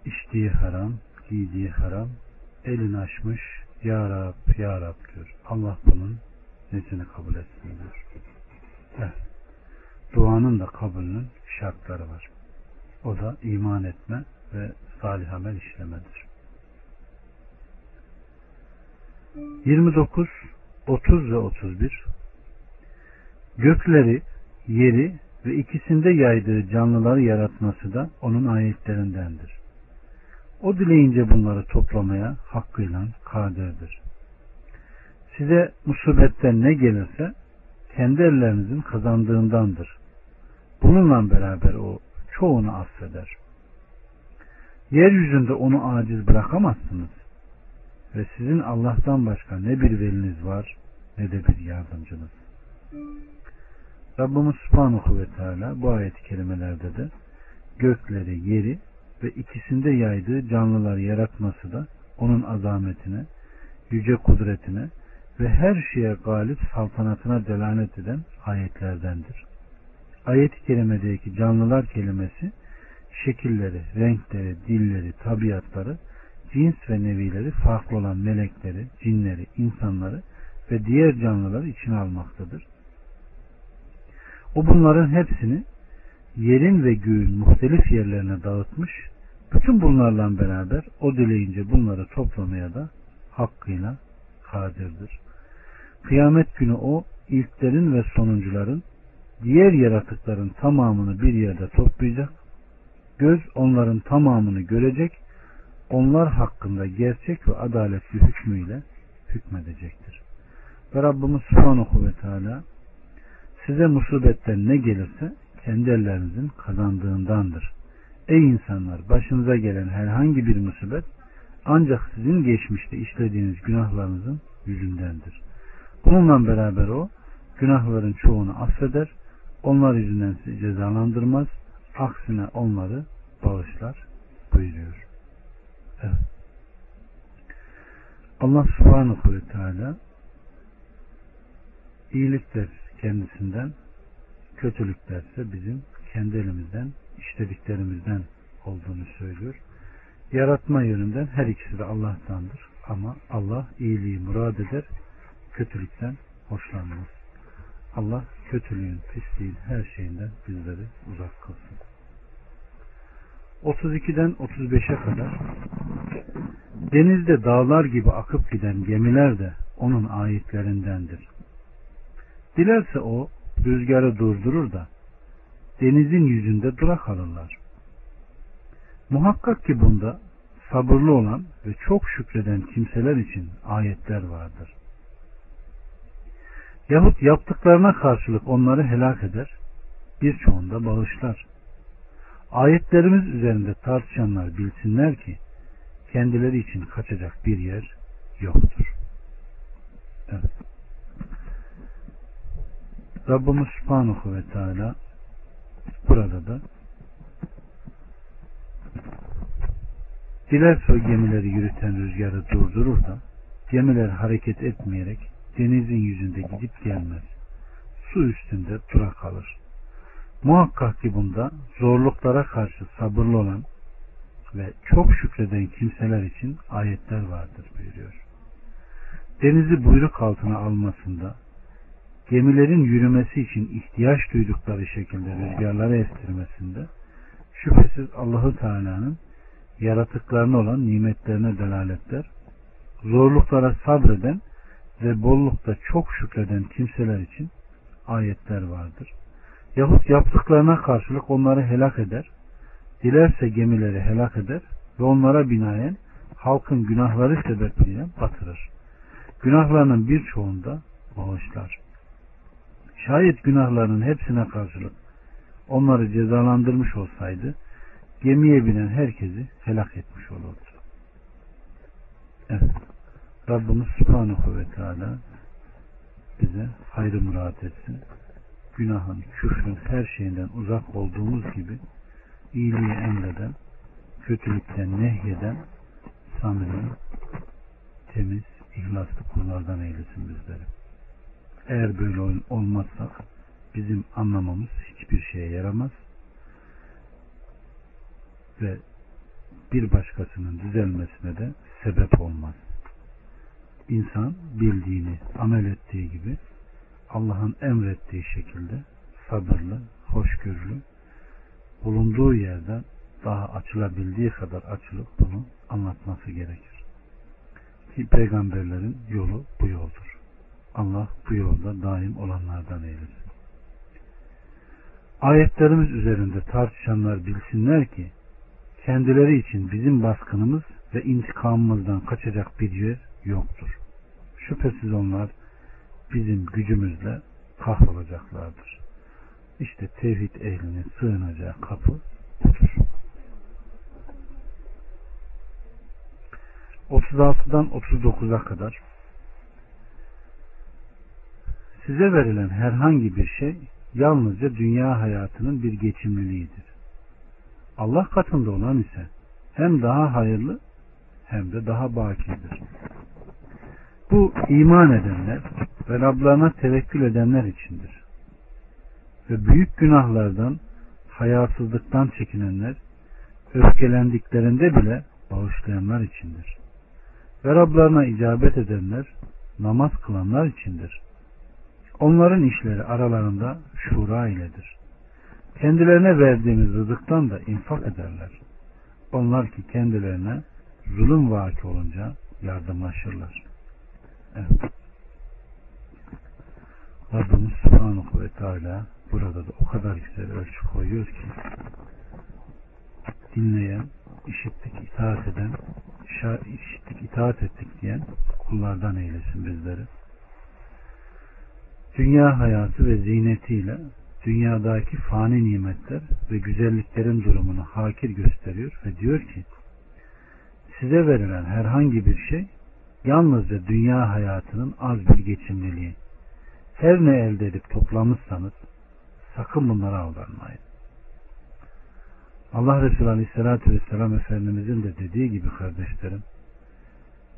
içtiği haram, giydiği haram, elini açmış, Ya Rab, Ya Rab diyor. Allah bunun nesini kabul etsin diyor. Evet. Duanın da kabulünün şartları var. O da iman etme ve salih amel işlemedir. 29, 30 ve 31 Gökleri, yeri ve ikisinde yaydığı canlıları yaratması da onun ayetlerindendir. O dileyince bunları toplamaya hakkıyla kadirdir. Size musibetten ne gelirse kendi ellerinizin kazandığındandır. Bununla beraber o çoğunu affeder. Yeryüzünde onu aciz bırakamazsınız. Ve sizin Allah'tan başka ne bir veliniz var ne de bir yardımcınız. Rabbimiz Subhanahu ve Teala bu ayet-i kerimelerde de gökleri, yeri ve ikisinde yaydığı canlılar yaratması da onun azametine, yüce kudretine ve her şeye galip saltanatına delalet eden ayetlerdendir. Ayet-i kerimedeki canlılar kelimesi şekilleri, renkleri, dilleri, tabiatları, cins ve nevileri farklı olan melekleri, cinleri, insanları ve diğer canlıları içine almaktadır. O bunların hepsini yerin ve göğün muhtelif yerlerine dağıtmış, bütün bunlarla beraber o dileyince bunları toplamaya da hakkıyla kadirdir. Kıyamet günü o ilklerin ve sonuncuların diğer yaratıkların tamamını bir yerde toplayacak. Göz onların tamamını görecek. Onlar hakkında gerçek ve adaletli hükmüyle hükmedecektir. Ve Rabbimiz Subhanahu ve Teala size musibetten ne gelirse kendi ellerinizin kazandığındandır. Ey insanlar başınıza gelen herhangi bir musibet ancak sizin geçmişte işlediğiniz günahlarınızın yüzündendir. Bununla beraber o günahların çoğunu affeder, onlar yüzünden sizi cezalandırmaz, aksine onları bağışlar buyuruyor. Evet. Allah subhanahu ve teala iyilikler kendisinden, kötülüklerse bizim kendi elimizden işlediklerimizden olduğunu söylüyor. Yaratma yönünden her ikisi de Allah'tandır. Ama Allah iyiliği murad eder, kötülükten hoşlanmaz. Allah kötülüğün, pisliğin her şeyinden bizleri uzak kılsın. 32'den 35'e kadar denizde dağlar gibi akıp giden gemiler de onun ayetlerindendir. Dilerse o rüzgarı durdurur da denizin yüzünde durak alırlar. Muhakkak ki bunda sabırlı olan ve çok şükreden kimseler için ayetler vardır. Yahut yaptıklarına karşılık onları helak eder, birçoğunda bağışlar. Ayetlerimiz üzerinde tartışanlar bilsinler ki kendileri için kaçacak bir yer yoktur. Evet. Rabbimiz Subhanahu ve Teala burada da dilerse o gemileri yürüten rüzgarı durdurur da gemiler hareket etmeyerek denizin yüzünde gidip gelmez. Su üstünde durak kalır. Muhakkak ki bunda zorluklara karşı sabırlı olan ve çok şükreden kimseler için ayetler vardır buyuruyor. Denizi buyruk altına almasında, gemilerin yürümesi için ihtiyaç duydukları şekilde rüzgarları estirmesinde, şüphesiz Allahu Teala'nın yaratıklarına olan nimetlerine delaletler, zorluklara sabreden ve bollukta çok şükreden kimseler için ayetler vardır. Yahut yaptıklarına karşılık onları helak eder, dilerse gemileri helak eder ve onlara binaen halkın günahları sebebiyle batırır. Günahlarının birçoğunda bağışlar. Şayet günahlarının hepsine karşılık onları cezalandırmış olsaydı gemiye binen herkesi helak etmiş olurdu. Evet. Rabbimiz Subhanahu ve Teala bize hayrı murat etsin. Günahın, küfrün her şeyinden uzak olduğumuz gibi iyiliği emreden, kötülükten nehyeden samimi, temiz, ihlaslı kullardan eylesin bizleri. Eğer böyle olmazsak bizim anlamamız hiçbir şeye yaramaz ve bir başkasının düzelmesine de sebep olmaz. İnsan bildiğini amel ettiği gibi Allah'ın emrettiği şekilde sabırlı, hoşgörülü, bulunduğu yerden daha açılabildiği kadar açılıp bunu anlatması gerekir. Ki peygamberlerin yolu bu yoldur. Allah bu yolda daim olanlardan eylesin. Ayetlerimiz üzerinde tartışanlar bilsinler ki kendileri için bizim baskınımız ve intikamımızdan kaçacak bir yer yoktur. Şüphesiz onlar bizim gücümüzle kahrolacaklardır. İşte tevhid ehlinin sığınacağı kapı budur. 36'dan 39'a kadar size verilen herhangi bir şey yalnızca dünya hayatının bir geçimliliğidir. Allah katında olan ise hem daha hayırlı hem de daha bakidir. Bu iman edenler ve Rablarına tevekkül edenler içindir. Ve büyük günahlardan, hayasızlıktan çekinenler, öfkelendiklerinde bile bağışlayanlar içindir. Ve Rablarına icabet edenler, namaz kılanlar içindir. Onların işleri aralarında şura iledir. Kendilerine verdiğimiz rızıktan da infak ederler. Onlar ki kendilerine zulüm vaki olunca yardımlaşırlar. Evet. Rabbimiz Subhanahu ve Teala burada da o kadar güzel ölçü koyuyor ki dinleyen, işittik, itaat eden, işittik, itaat ettik diyen kullardan eylesin bizleri. Dünya hayatı ve zinetiyle dünyadaki fani nimetler ve güzelliklerin durumunu hakir gösteriyor ve diyor ki size verilen herhangi bir şey yalnızca dünya hayatının az bir geçimliliği. Her ne elde edip toplamışsanız sakın bunlara aldanmayın. Allah Resulü Aleyhisselatü Vesselam Efendimizin de dediği gibi kardeşlerim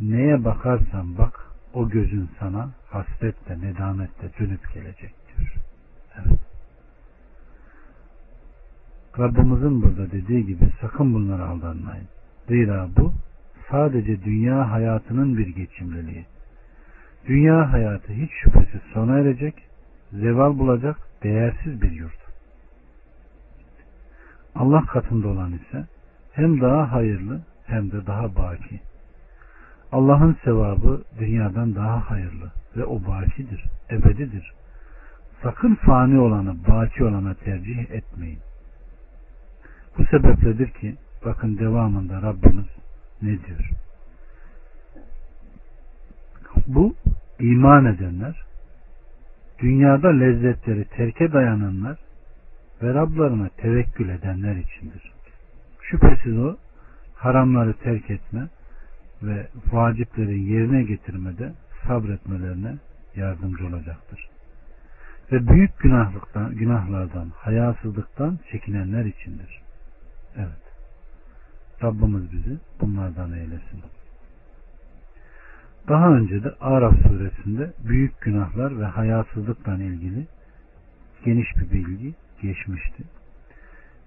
neye bakarsan bak o gözün sana hasretle, nedametle dönüp gelecek diyor. Evet. Rabbimizin burada dediği gibi sakın bunlara aldanmayın. Zira bu sadece dünya hayatının bir geçimliliği. Dünya hayatı hiç şüphesiz sona erecek, zeval bulacak değersiz bir yurt. Allah katında olan ise hem daha hayırlı hem de daha baki. Allah'ın sevabı dünyadan daha hayırlı ve o bakidir, ebedidir. Sakın fani olanı baki olana tercih etmeyin. Bu sebepledir ki bakın devamında Rabbimiz ne diyor? Bu iman edenler, dünyada lezzetleri terke dayananlar ve Rablarına tevekkül edenler içindir. Şüphesiz o haramları terk etme ve vacipleri yerine getirmede sabretmelerine yardımcı olacaktır. Ve büyük günahlıktan, günahlardan, hayasızlıktan çekinenler içindir. Evet. Rabbimiz bizi bunlardan eylesin. Daha önce de Araf suresinde büyük günahlar ve hayasızlıkla ilgili geniş bir bilgi geçmişti.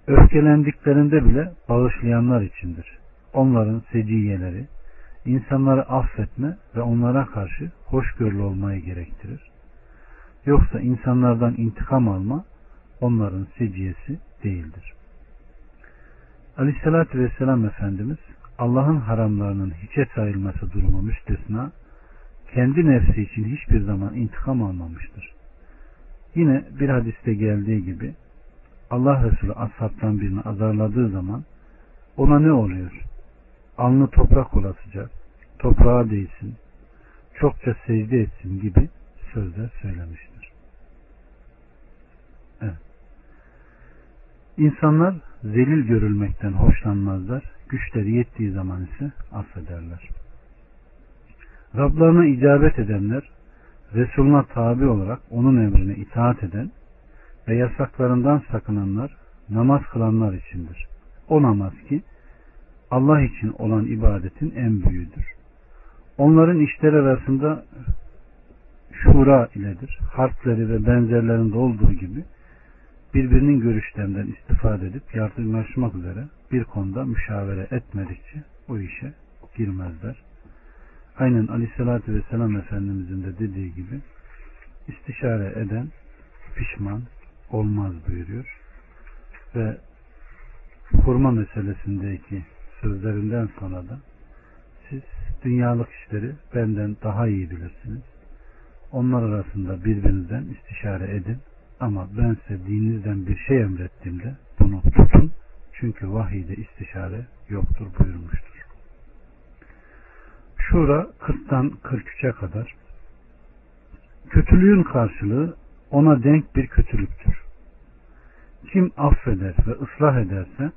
Öfkelendiklerinde bile bağışlayanlar içindir. Onların seciyeleri, insanları affetme ve onlara karşı hoşgörülü olmayı gerektirir. Yoksa insanlardan intikam alma onların seciyesi değildir. Aleyhissalatü Vesselam Efendimiz Allah'ın haramlarının hiçe sayılması durumu müstesna kendi nefsi için hiçbir zaman intikam almamıştır. Yine bir hadiste geldiği gibi Allah Resulü ashabtan birini azarladığı zaman ona ne oluyor? Alnı toprak olasıca, toprağa değsin, çokça secde etsin gibi sözler söylemiştir. Evet. İnsanlar zelil görülmekten hoşlanmazlar. Güçleri yettiği zaman ise affederler. Rablarına icabet edenler, Resuluna tabi olarak onun emrine itaat eden ve yasaklarından sakınanlar, namaz kılanlar içindir. O namaz ki Allah için olan ibadetin en büyüğüdür. Onların işleri arasında şura iledir. Harfleri ve benzerlerinde olduğu gibi birbirinin görüşlerinden istifade edip yardımlaşmak üzere bir konuda müşavere etmedikçe o işe girmezler. Aynen Aleyhisselatü Vesselam Efendimizin de dediği gibi istişare eden pişman olmaz buyuruyor. Ve kurma meselesindeki sözlerinden sonra da siz dünyalık işleri benden daha iyi bilirsiniz. Onlar arasında birbirinizden istişare edin ama ben size dininizden bir şey emrettiğimde bunu tutun. Çünkü vahiyde istişare yoktur buyurmuştur. Şura 40'tan 43'e kadar kötülüğün karşılığı ona denk bir kötülüktür. Kim affeder ve ıslah ederse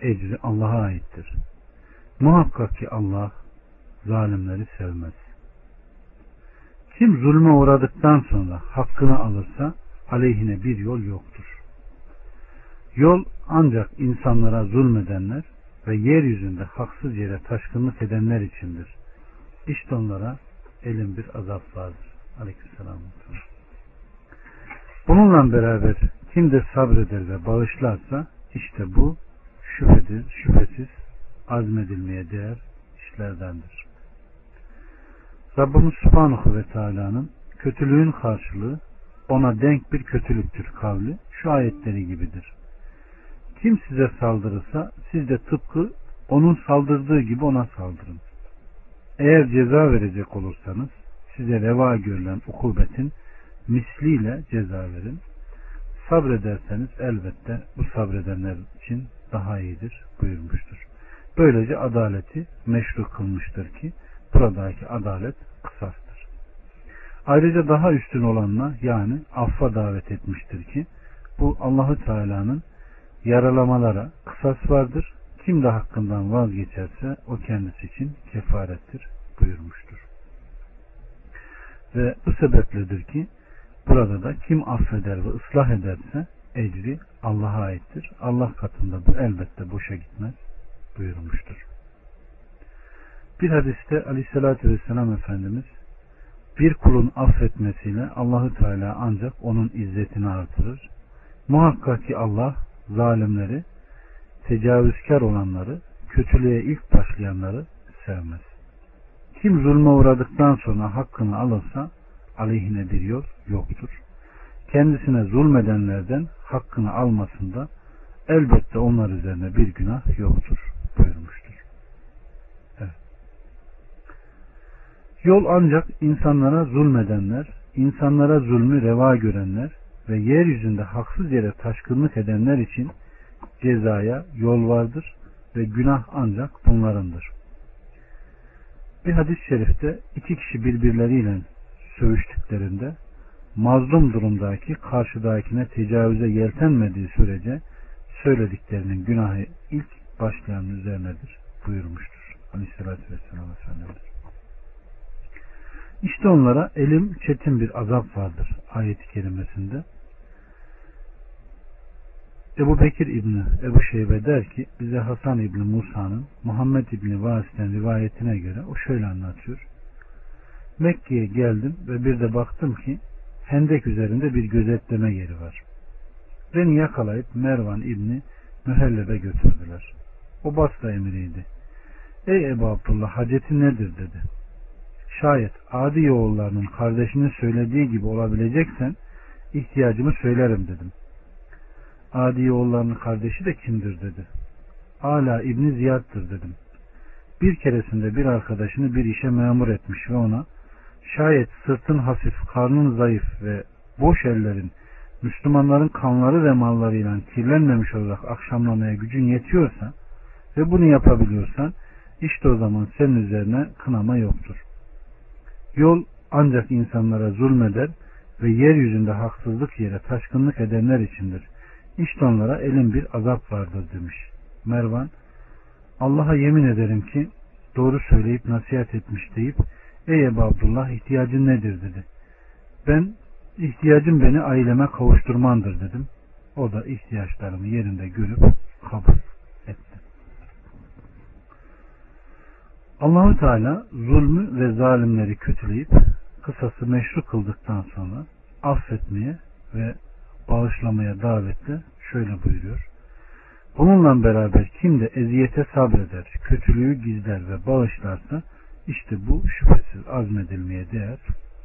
ecri Allah'a aittir. Muhakkak ki Allah zalimleri sevmez. Kim zulme uğradıktan sonra hakkını alırsa aleyhine bir yol yoktur. Yol ancak insanlara zulmedenler ve yeryüzünde haksız yere taşkınlık edenler içindir. İşte onlara elin bir azap vardır. Aleykümselam. Bununla beraber kim de sabreder ve bağışlarsa işte bu şüphesiz, şüphesiz azmedilmeye değer işlerdendir. Rabbimiz Subhanahu ve Teala'nın kötülüğün karşılığı ona denk bir kötülüktür kavli şu ayetleri gibidir. Kim size saldırırsa siz de tıpkı onun saldırdığı gibi ona saldırın. Eğer ceza verecek olursanız size reva görülen ukubetin misliyle ceza verin. Sabrederseniz elbette bu sabredenler için daha iyidir buyurmuştur. Böylece adaleti meşru kılmıştır ki buradaki adalet kısastır. Ayrıca daha üstün olanla yani affa davet etmiştir ki bu Allahü Teala'nın yaralamalara kısas vardır. Kim de hakkından vazgeçerse o kendisi için kefarettir buyurmuştur. Ve bu sebepledir ki burada da kim affeder ve ıslah ederse ecri Allah'a aittir. Allah katında bu elbette boşa gitmez buyurmuştur. Bir hadiste Aleyhisselatü Vesselam Efendimiz bir kulun affetmesiyle Allahü Teala ancak onun izzetini artırır. Muhakkak ki Allah zalimleri, tecavüzkar olanları, kötülüğe ilk başlayanları sevmez. Kim zulme uğradıktan sonra hakkını alırsa aleyhine bir yol yoktur. Kendisine zulmedenlerden hakkını almasında elbette onlar üzerine bir günah yoktur buyurmuştur. Evet. Yol ancak insanlara zulmedenler, insanlara zulmü reva görenler ve yeryüzünde haksız yere taşkınlık edenler için cezaya yol vardır ve günah ancak bunlarındır. Bir hadis-i şerifte iki kişi birbirleriyle sövüştüklerinde mazlum durumdaki karşıdakine tecavüze yeltenmediği sürece söylediklerinin günahı ilk başlayanın üzerinedir buyurmuştur. Aleyhissalatü vesselam Efendimiz. İşte onlara elim çetin bir azap vardır ayeti kerimesinde. Ebu Bekir İbni Ebu Şeybe der ki bize Hasan İbni Musa'nın Muhammed İbni Vasit'ten rivayetine göre o şöyle anlatıyor. Mekke'ye geldim ve bir de baktım ki Hendek üzerinde bir gözetleme yeri var. Beni yakalayıp Mervan İbni Mühellebe götürdüler. O Basra emiriydi. Ey Ebu Abdullah haceti nedir dedi. Şayet adi oğullarının kardeşinin söylediği gibi olabileceksen ihtiyacımı söylerim dedim. Adi oğullarının kardeşi de kimdir dedi. Ala İbni Ziyad'dır dedim. Bir keresinde bir arkadaşını bir işe memur etmiş ve ona şayet sırtın hafif, karnın zayıf ve boş ellerin Müslümanların kanları ve mallarıyla kirlenmemiş olarak akşamlamaya gücün yetiyorsa ve bunu yapabiliyorsan işte o zaman senin üzerine kınama yoktur. Yol ancak insanlara zulmeder ve yeryüzünde haksızlık yere taşkınlık edenler içindir. İşte onlara elin bir azap vardır demiş. Mervan Allah'a yemin ederim ki doğru söyleyip nasihat etmiş deyip Ey Ebu Abdullah ihtiyacın nedir dedi. Ben ihtiyacım beni aileme kavuşturmandır dedim. O da ihtiyaçlarımı yerinde görüp kabul etti. Allahu Teala zulmü ve zalimleri kötüleyip kısası meşru kıldıktan sonra affetmeye ve bağışlamaya davette şöyle buyuruyor. Bununla beraber kim de eziyete sabreder, kötülüğü gizler ve bağışlarsa işte bu şüphesiz azmedilmeye değer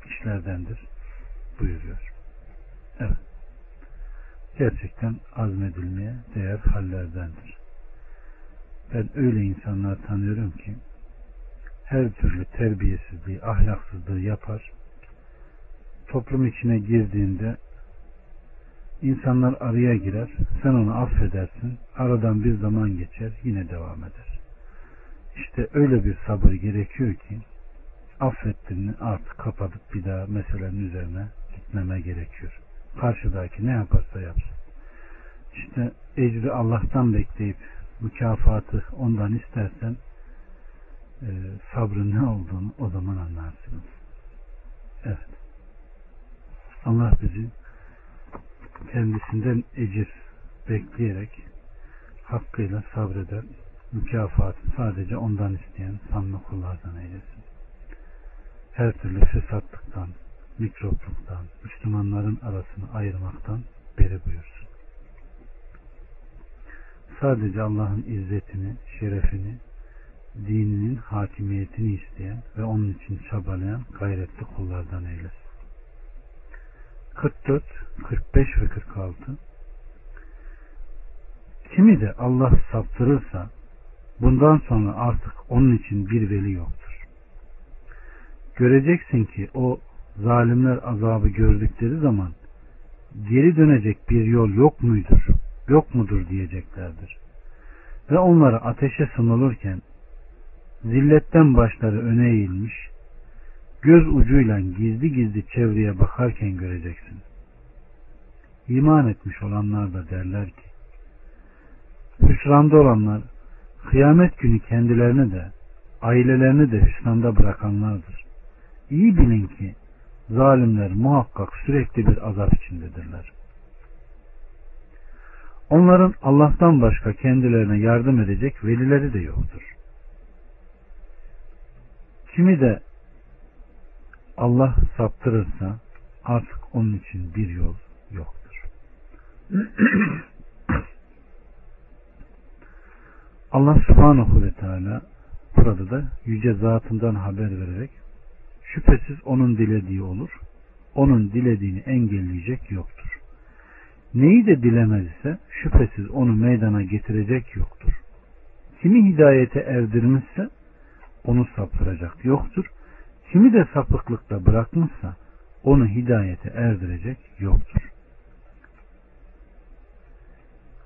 işlerdendir buyuruyor. Evet. Gerçekten azmedilmeye değer hallerdendir. Ben öyle insanlar tanıyorum ki her türlü terbiyesizliği, ahlaksızlığı yapar. Toplum içine girdiğinde insanlar araya girer. Sen onu affedersin. Aradan bir zaman geçer. Yine devam eder. İşte öyle bir sabır gerekiyor ki affettiğini artık kapatıp bir daha meselenin üzerine gitmeme gerekiyor. Karşıdaki ne yaparsa yapsın. İşte ecri Allah'tan bekleyip mükafatı ondan istersen e, sabrın ne olduğunu o zaman anlarsınız. Evet. Allah bizi kendisinden ecir bekleyerek hakkıyla sabreden mükafatı sadece ondan isteyen sanma kullardan eylesin. Her türlü fesatlıktan, mikropluktan, Müslümanların arasını ayırmaktan beri buyursun. Sadece Allah'ın izzetini, şerefini, dininin hakimiyetini isteyen ve onun için çabalayan gayretli kullardan eylesin. 44, 45 ve 46 Kimi de Allah saptırırsa Bundan sonra artık onun için bir veli yoktur. Göreceksin ki o zalimler azabı gördükleri zaman geri dönecek bir yol yok muydur, yok mudur diyeceklerdir. Ve onları ateşe sunulurken zilletten başları öne eğilmiş, göz ucuyla gizli gizli çevreye bakarken göreceksin. İman etmiş olanlar da derler ki, hüsranda olanlar kıyamet günü kendilerini de ailelerini de hüsnanda bırakanlardır. İyi bilin ki zalimler muhakkak sürekli bir azap içindedirler. Onların Allah'tan başka kendilerine yardım edecek velileri de yoktur. Kimi de Allah saptırırsa artık onun için bir yol yoktur. Allah subhanahu ve teala burada da yüce zatından haber vererek şüphesiz onun dilediği olur. Onun dilediğini engelleyecek yoktur. Neyi de dilemez ise şüphesiz onu meydana getirecek yoktur. Kimi hidayete erdirmişse onu saptıracak yoktur. Kimi de sapıklıkta bırakmışsa onu hidayete erdirecek yoktur.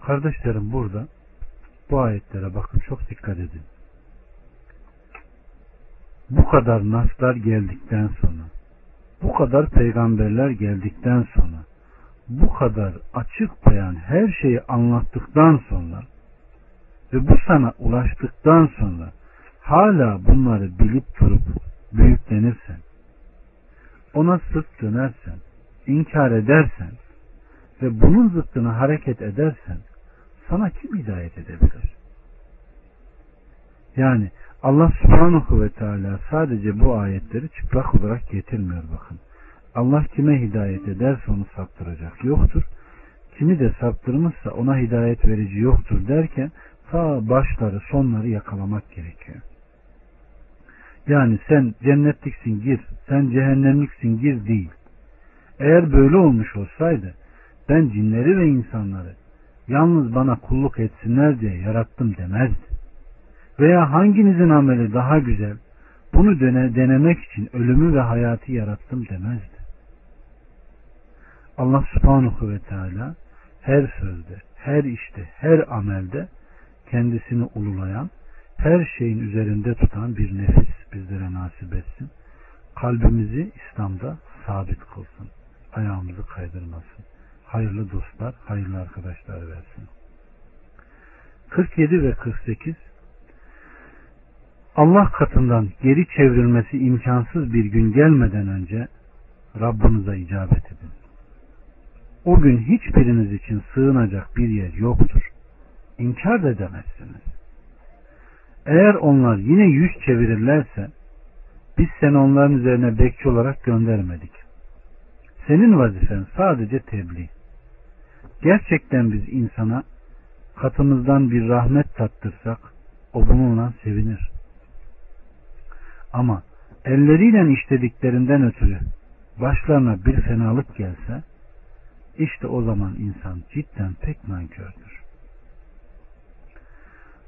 Kardeşlerim burada bu ayetlere bakın çok dikkat edin. Bu kadar naslar geldikten sonra bu kadar peygamberler geldikten sonra bu kadar açık beyan her şeyi anlattıktan sonra ve bu sana ulaştıktan sonra hala bunları bilip durup büyüklenirsen ona sırt dönersen inkar edersen ve bunun zıttına hareket edersen sana kim hidayet edebilir? Yani Allah subhanahu ve teala sadece bu ayetleri çıplak olarak getirmiyor bakın. Allah kime hidayet ederse onu saptıracak yoktur. Kimi de saptırmışsa ona hidayet verici yoktur derken ta başları sonları yakalamak gerekiyor. Yani sen cennetliksin gir, sen cehennemliksin gir değil. Eğer böyle olmuş olsaydı ben cinleri ve insanları yalnız bana kulluk etsinler diye yarattım demezdi. Veya hanginizin ameli daha güzel bunu dene, denemek için ölümü ve hayatı yarattım demezdi. Allah subhanahu ve teala her sözde, her işte, her amelde kendisini ululayan, her şeyin üzerinde tutan bir nefis bizlere nasip etsin. Kalbimizi İslam'da sabit kılsın. Ayağımızı kaydırmasın. Hayırlı dostlar, hayırlı arkadaşlar versin. 47 ve 48 Allah katından geri çevrilmesi imkansız bir gün gelmeden önce Rabbinize icabet edin. O gün hiçbiriniz için sığınacak bir yer yoktur. İnkar da edemezsiniz. Eğer onlar yine yüz çevirirlerse biz seni onların üzerine bekçi olarak göndermedik. Senin vazifen sadece tebliğ. Gerçekten biz insana katımızdan bir rahmet tattırsak o bununla sevinir. Ama elleriyle işlediklerinden ötürü başlarına bir fenalık gelse işte o zaman insan cidden pek nankördür.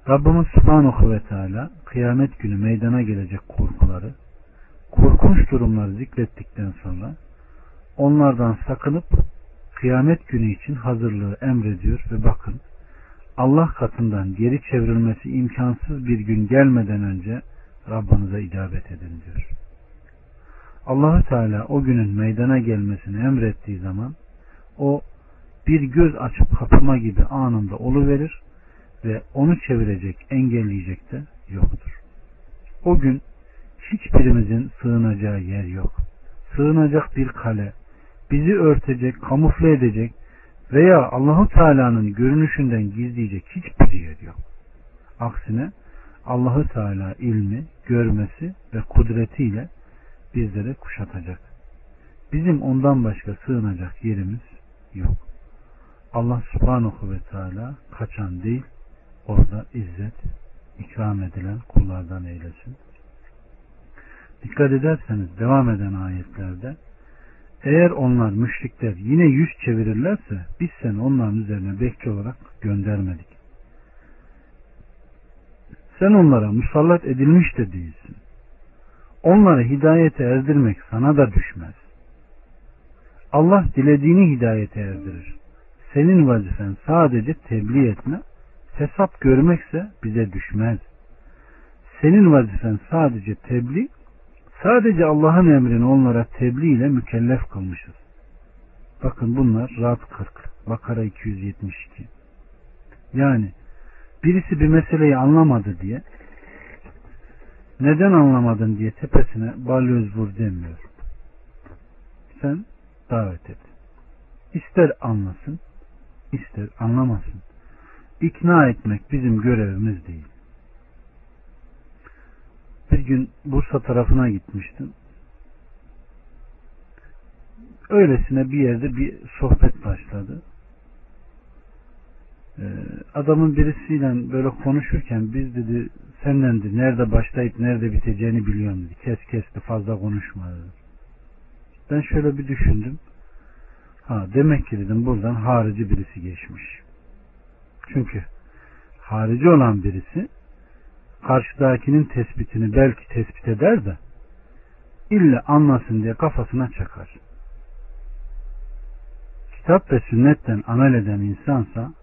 Rabbimiz Subhanahu ve Teala kıyamet günü meydana gelecek korkuları, korkunç durumları zikrettikten sonra onlardan sakınıp kıyamet günü için hazırlığı emrediyor ve bakın Allah katından geri çevrilmesi imkansız bir gün gelmeden önce Rabbinize icabet edin diyor. Allahü Teala o günün meydana gelmesini emrettiği zaman o bir göz açıp kapama gibi anında verir ve onu çevirecek, engelleyecek de yoktur. O gün hiçbirimizin sığınacağı yer yok. Sığınacak bir kale, bizi örtecek, kamufle edecek veya Allahu Teala'nın görünüşünden gizleyecek hiçbir yer yok. Aksine Allahu Teala ilmi, görmesi ve kudretiyle bizlere kuşatacak. Bizim ondan başka sığınacak yerimiz yok. Allah subhanahu ve teala kaçan değil, orada izzet, ikram edilen kullardan eylesin. Dikkat ederseniz devam eden ayetlerde eğer onlar müşrikler yine yüz çevirirlerse biz seni onların üzerine bekçi olarak göndermedik. Sen onlara musallat edilmiş de değilsin. Onları hidayete erdirmek sana da düşmez. Allah dilediğini hidayete erdirir. Senin vazifen sadece tebliğ etme, hesap görmekse bize düşmez. Senin vazifen sadece tebliğ, sadece Allah'ın emrini onlara tebliğ ile mükellef kılmışız. Bakın bunlar Rad 40, Bakara 272. Yani birisi bir meseleyi anlamadı diye neden anlamadın diye tepesine balyoz vur demiyor. Sen davet et. İster anlasın, ister anlamasın. İkna etmek bizim görevimiz değil. Bir gün Bursa tarafına gitmiştim. Öylesine bir yerde bir sohbet başladı. Ee, adamın birisiyle böyle konuşurken biz dedi senden de nerede başlayıp nerede biteceğini biliyorum dedi. Kes kesti fazla konuşma dedi. Ben şöyle bir düşündüm. Ha demek ki dedim buradan harici birisi geçmiş. Çünkü harici olan birisi karşıdakinin tespitini belki tespit eder de illa anlasın diye kafasına çakar. Kitap ve sünnetten amel eden insansa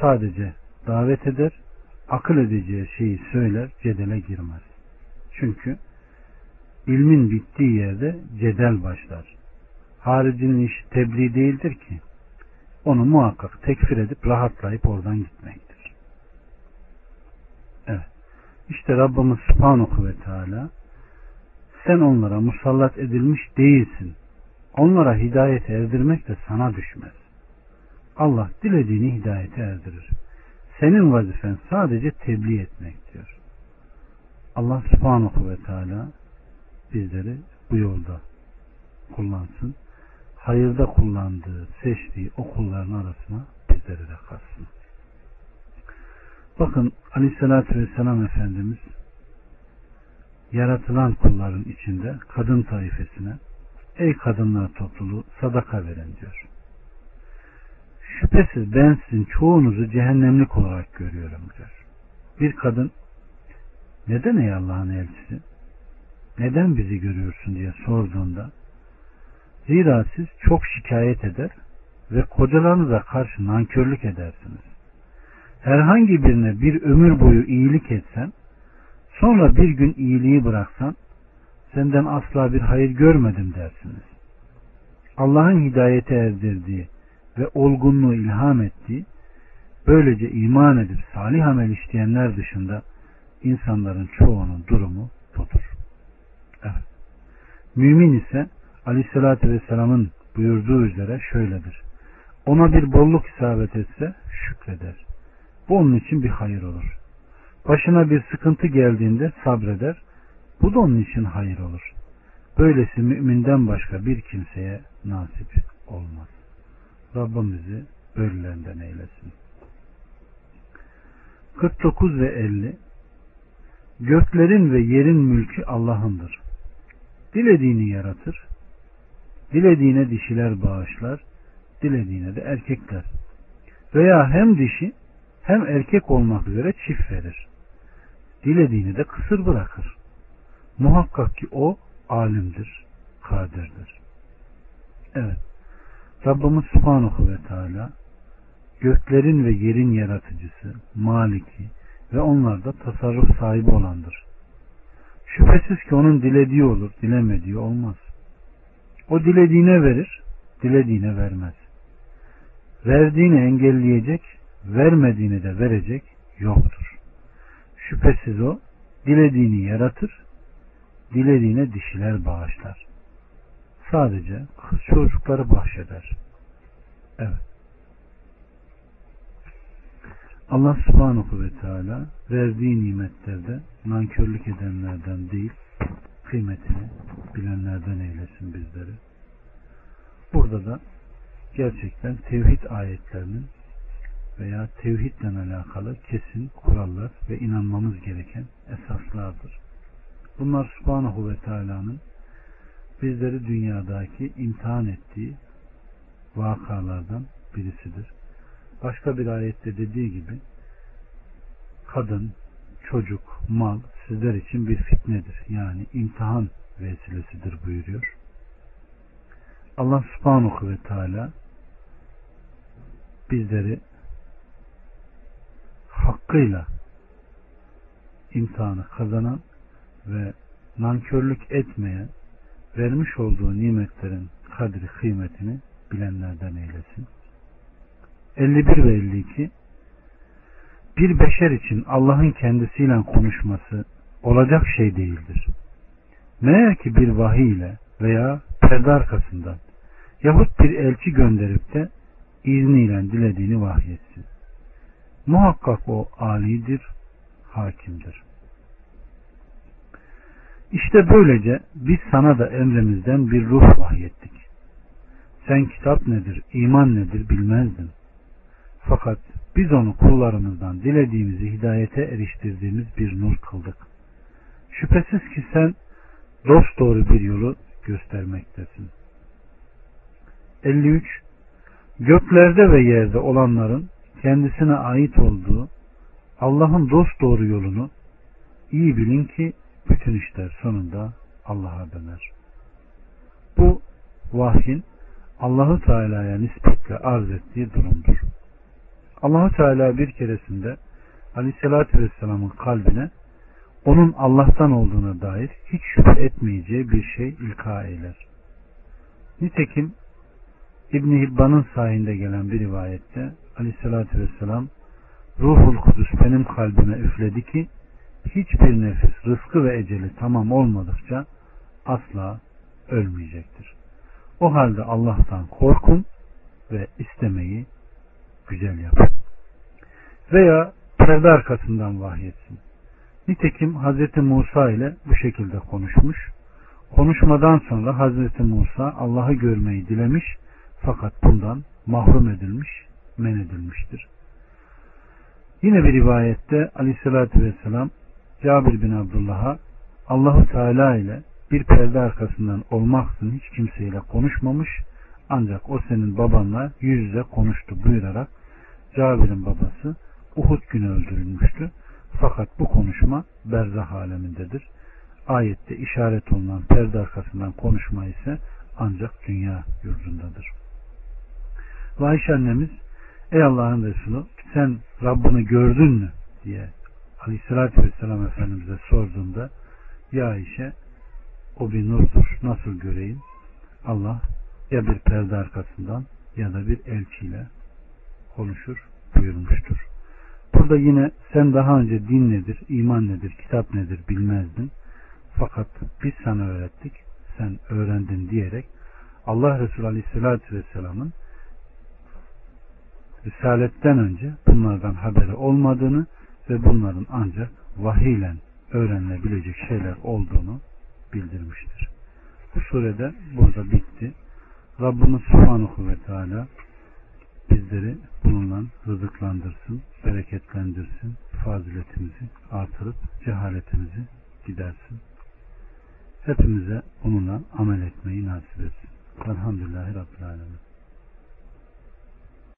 sadece davet eder, akıl edeceği şeyi söyler, cedele girmez. Çünkü ilmin bittiği yerde cedel başlar. Haricinin işi tebliğ değildir ki. Onu muhakkak tekfir edip rahatlayıp oradan gitmektir. Evet. İşte Rabbimiz Subhanahu ve Teala sen onlara musallat edilmiş değilsin. Onlara hidayet erdirmek de sana düşmez. Allah dilediğini hidayete erdirir. Senin vazifen sadece tebliğ etmek diyor. Allah subhanahu ve teala bizleri bu yolda kullansın. Hayırda kullandığı, seçtiği okulların arasına bizleri de katsın. Bakın aleyhissalatü vesselam Efendimiz yaratılan kulların içinde kadın taifesine ey kadınlar topluluğu sadaka verin diyor. Şüphesiz ben sizin çoğunuzu cehennemlik olarak görüyorum diyor. Bir kadın neden ey Allah'ın elçisi? Neden bizi görüyorsun diye sorduğunda zira siz çok şikayet eder ve kocalarınıza karşı nankörlük edersiniz. Herhangi birine bir ömür boyu iyilik etsen sonra bir gün iyiliği bıraksan senden asla bir hayır görmedim dersiniz. Allah'ın hidayete erdirdiği ve olgunluğu ilham ettiği, böylece iman edip salih amel işleyenler dışında insanların çoğunun durumu budur. Evet. Mümin ise Aleyhisselatü Vesselam'ın buyurduğu üzere şöyledir. Ona bir bolluk isabet etse şükreder. Bu onun için bir hayır olur. Başına bir sıkıntı geldiğinde sabreder. Bu da onun için hayır olur. Böylesi müminden başka bir kimseye nasip olmaz. Rabbimizi böylelerinden eylesin. 49 ve 50 Göklerin ve yerin mülkü Allah'ındır. Dilediğini yaratır. Dilediğine dişiler bağışlar. Dilediğine de erkekler. Veya hem dişi hem erkek olmak üzere çift verir. Dilediğini de kısır bırakır. Muhakkak ki o alimdir, kadirdir. Evet. Rabbimiz Subhanahu ve Teala göklerin ve yerin yaratıcısı, maliki ve onlarda tasarruf sahibi olandır. Şüphesiz ki onun dilediği olur, dilemediği olmaz. O dilediğine verir, dilediğine vermez. Verdiğini engelleyecek, vermediğini de verecek yoktur. Şüphesiz o dilediğini yaratır, dilediğine dişiler bağışlar sadece kız çocukları bahşeder. Evet. Allah subhanahu ve teala verdiği nimetlerde nankörlük edenlerden değil kıymetini bilenlerden eylesin bizleri. Burada da gerçekten tevhid ayetlerinin veya tevhidle alakalı kesin kurallar ve inanmamız gereken esaslardır. Bunlar subhanahu ve teala'nın bizleri dünyadaki imtihan ettiği vakalardan birisidir. Başka bir ayette dediği gibi kadın, çocuk, mal sizler için bir fitnedir. Yani imtihan vesilesidir buyuruyor. Allah subhanahu ve teala bizleri hakkıyla imtihanı kazanan ve nankörlük etmeyen vermiş olduğu nimetlerin kadri kıymetini bilenlerden eylesin. 51 ve 52 Bir beşer için Allah'ın kendisiyle konuşması olacak şey değildir. Meğer ki bir vahiy ile veya perde arkasından yahut bir elçi gönderip de izniyle dilediğini vahyetsin. Muhakkak o alidir, hakimdir. İşte böylece biz sana da emrimizden bir ruh vahyettik. Sen kitap nedir, iman nedir bilmezdin. Fakat biz onu kullarımızdan dilediğimizi hidayete eriştirdiğimiz bir nur kıldık. Şüphesiz ki sen dost doğru bir yolu göstermektesin. 53. Göklerde ve yerde olanların kendisine ait olduğu Allah'ın dost doğru yolunu iyi bilin ki bütün işler sonunda Allah'a döner. Bu vahyin Allahu Teala'ya nispetle arz ettiği durumdur. Allahu Teala bir keresinde Aleyhisselatü Vesselam'ın kalbine onun Allah'tan olduğuna dair hiç şüphe etmeyeceği bir şey ilka eyler. Nitekim İbn Hibban'ın sahinde gelen bir rivayette Aleyhisselatü Vesselam Ruhul Kudüs benim kalbime üfledi ki hiçbir nefis rızkı ve eceli tamam olmadıkça asla ölmeyecektir. O halde Allah'tan korkun ve istemeyi güzel yapın. Veya perde arkasından vahyetsin. Nitekim Hz. Musa ile bu şekilde konuşmuş. Konuşmadan sonra Hz. Musa Allah'ı görmeyi dilemiş fakat bundan mahrum edilmiş, men edilmiştir. Yine bir rivayette aleyhissalatü vesselam Cabir bin Abdullah'a Allahu Teala ile bir perde arkasından olmaksın hiç kimseyle konuşmamış ancak o senin babanla yüz yüze konuştu buyurarak Cabir'in babası Uhud günü öldürülmüştü. Fakat bu konuşma berzah alemindedir. Ayette işaret olunan perde arkasından konuşma ise ancak dünya yurdundadır. Ve annemiz ey Allah'ın Resulü sen Rabbini gördün mü diye Aleyhisselatü Vesselam Efendimiz'e sorduğunda ya Ayşe o bir nurdur nasıl göreyim Allah ya bir perde arkasından ya da bir elçiyle konuşur buyurmuştur. Burada yine sen daha önce din nedir, iman nedir, kitap nedir bilmezdin. Fakat biz sana öğrettik, sen öğrendin diyerek Allah Resulü Aleyhisselatü Vesselam'ın Risaletten önce bunlardan haberi olmadığını ve bunların ancak vahiyle öğrenilebilecek şeyler olduğunu bildirmiştir. Bu surede burada bitti. Rabbimiz Subhanahu ve Teala bizleri bununla rızıklandırsın, bereketlendirsin, faziletimizi artırıp cehaletimizi gidersin. Hepimize onunla amel etmeyi nasip etsin. Elhamdülillahi Rabbil Alemin.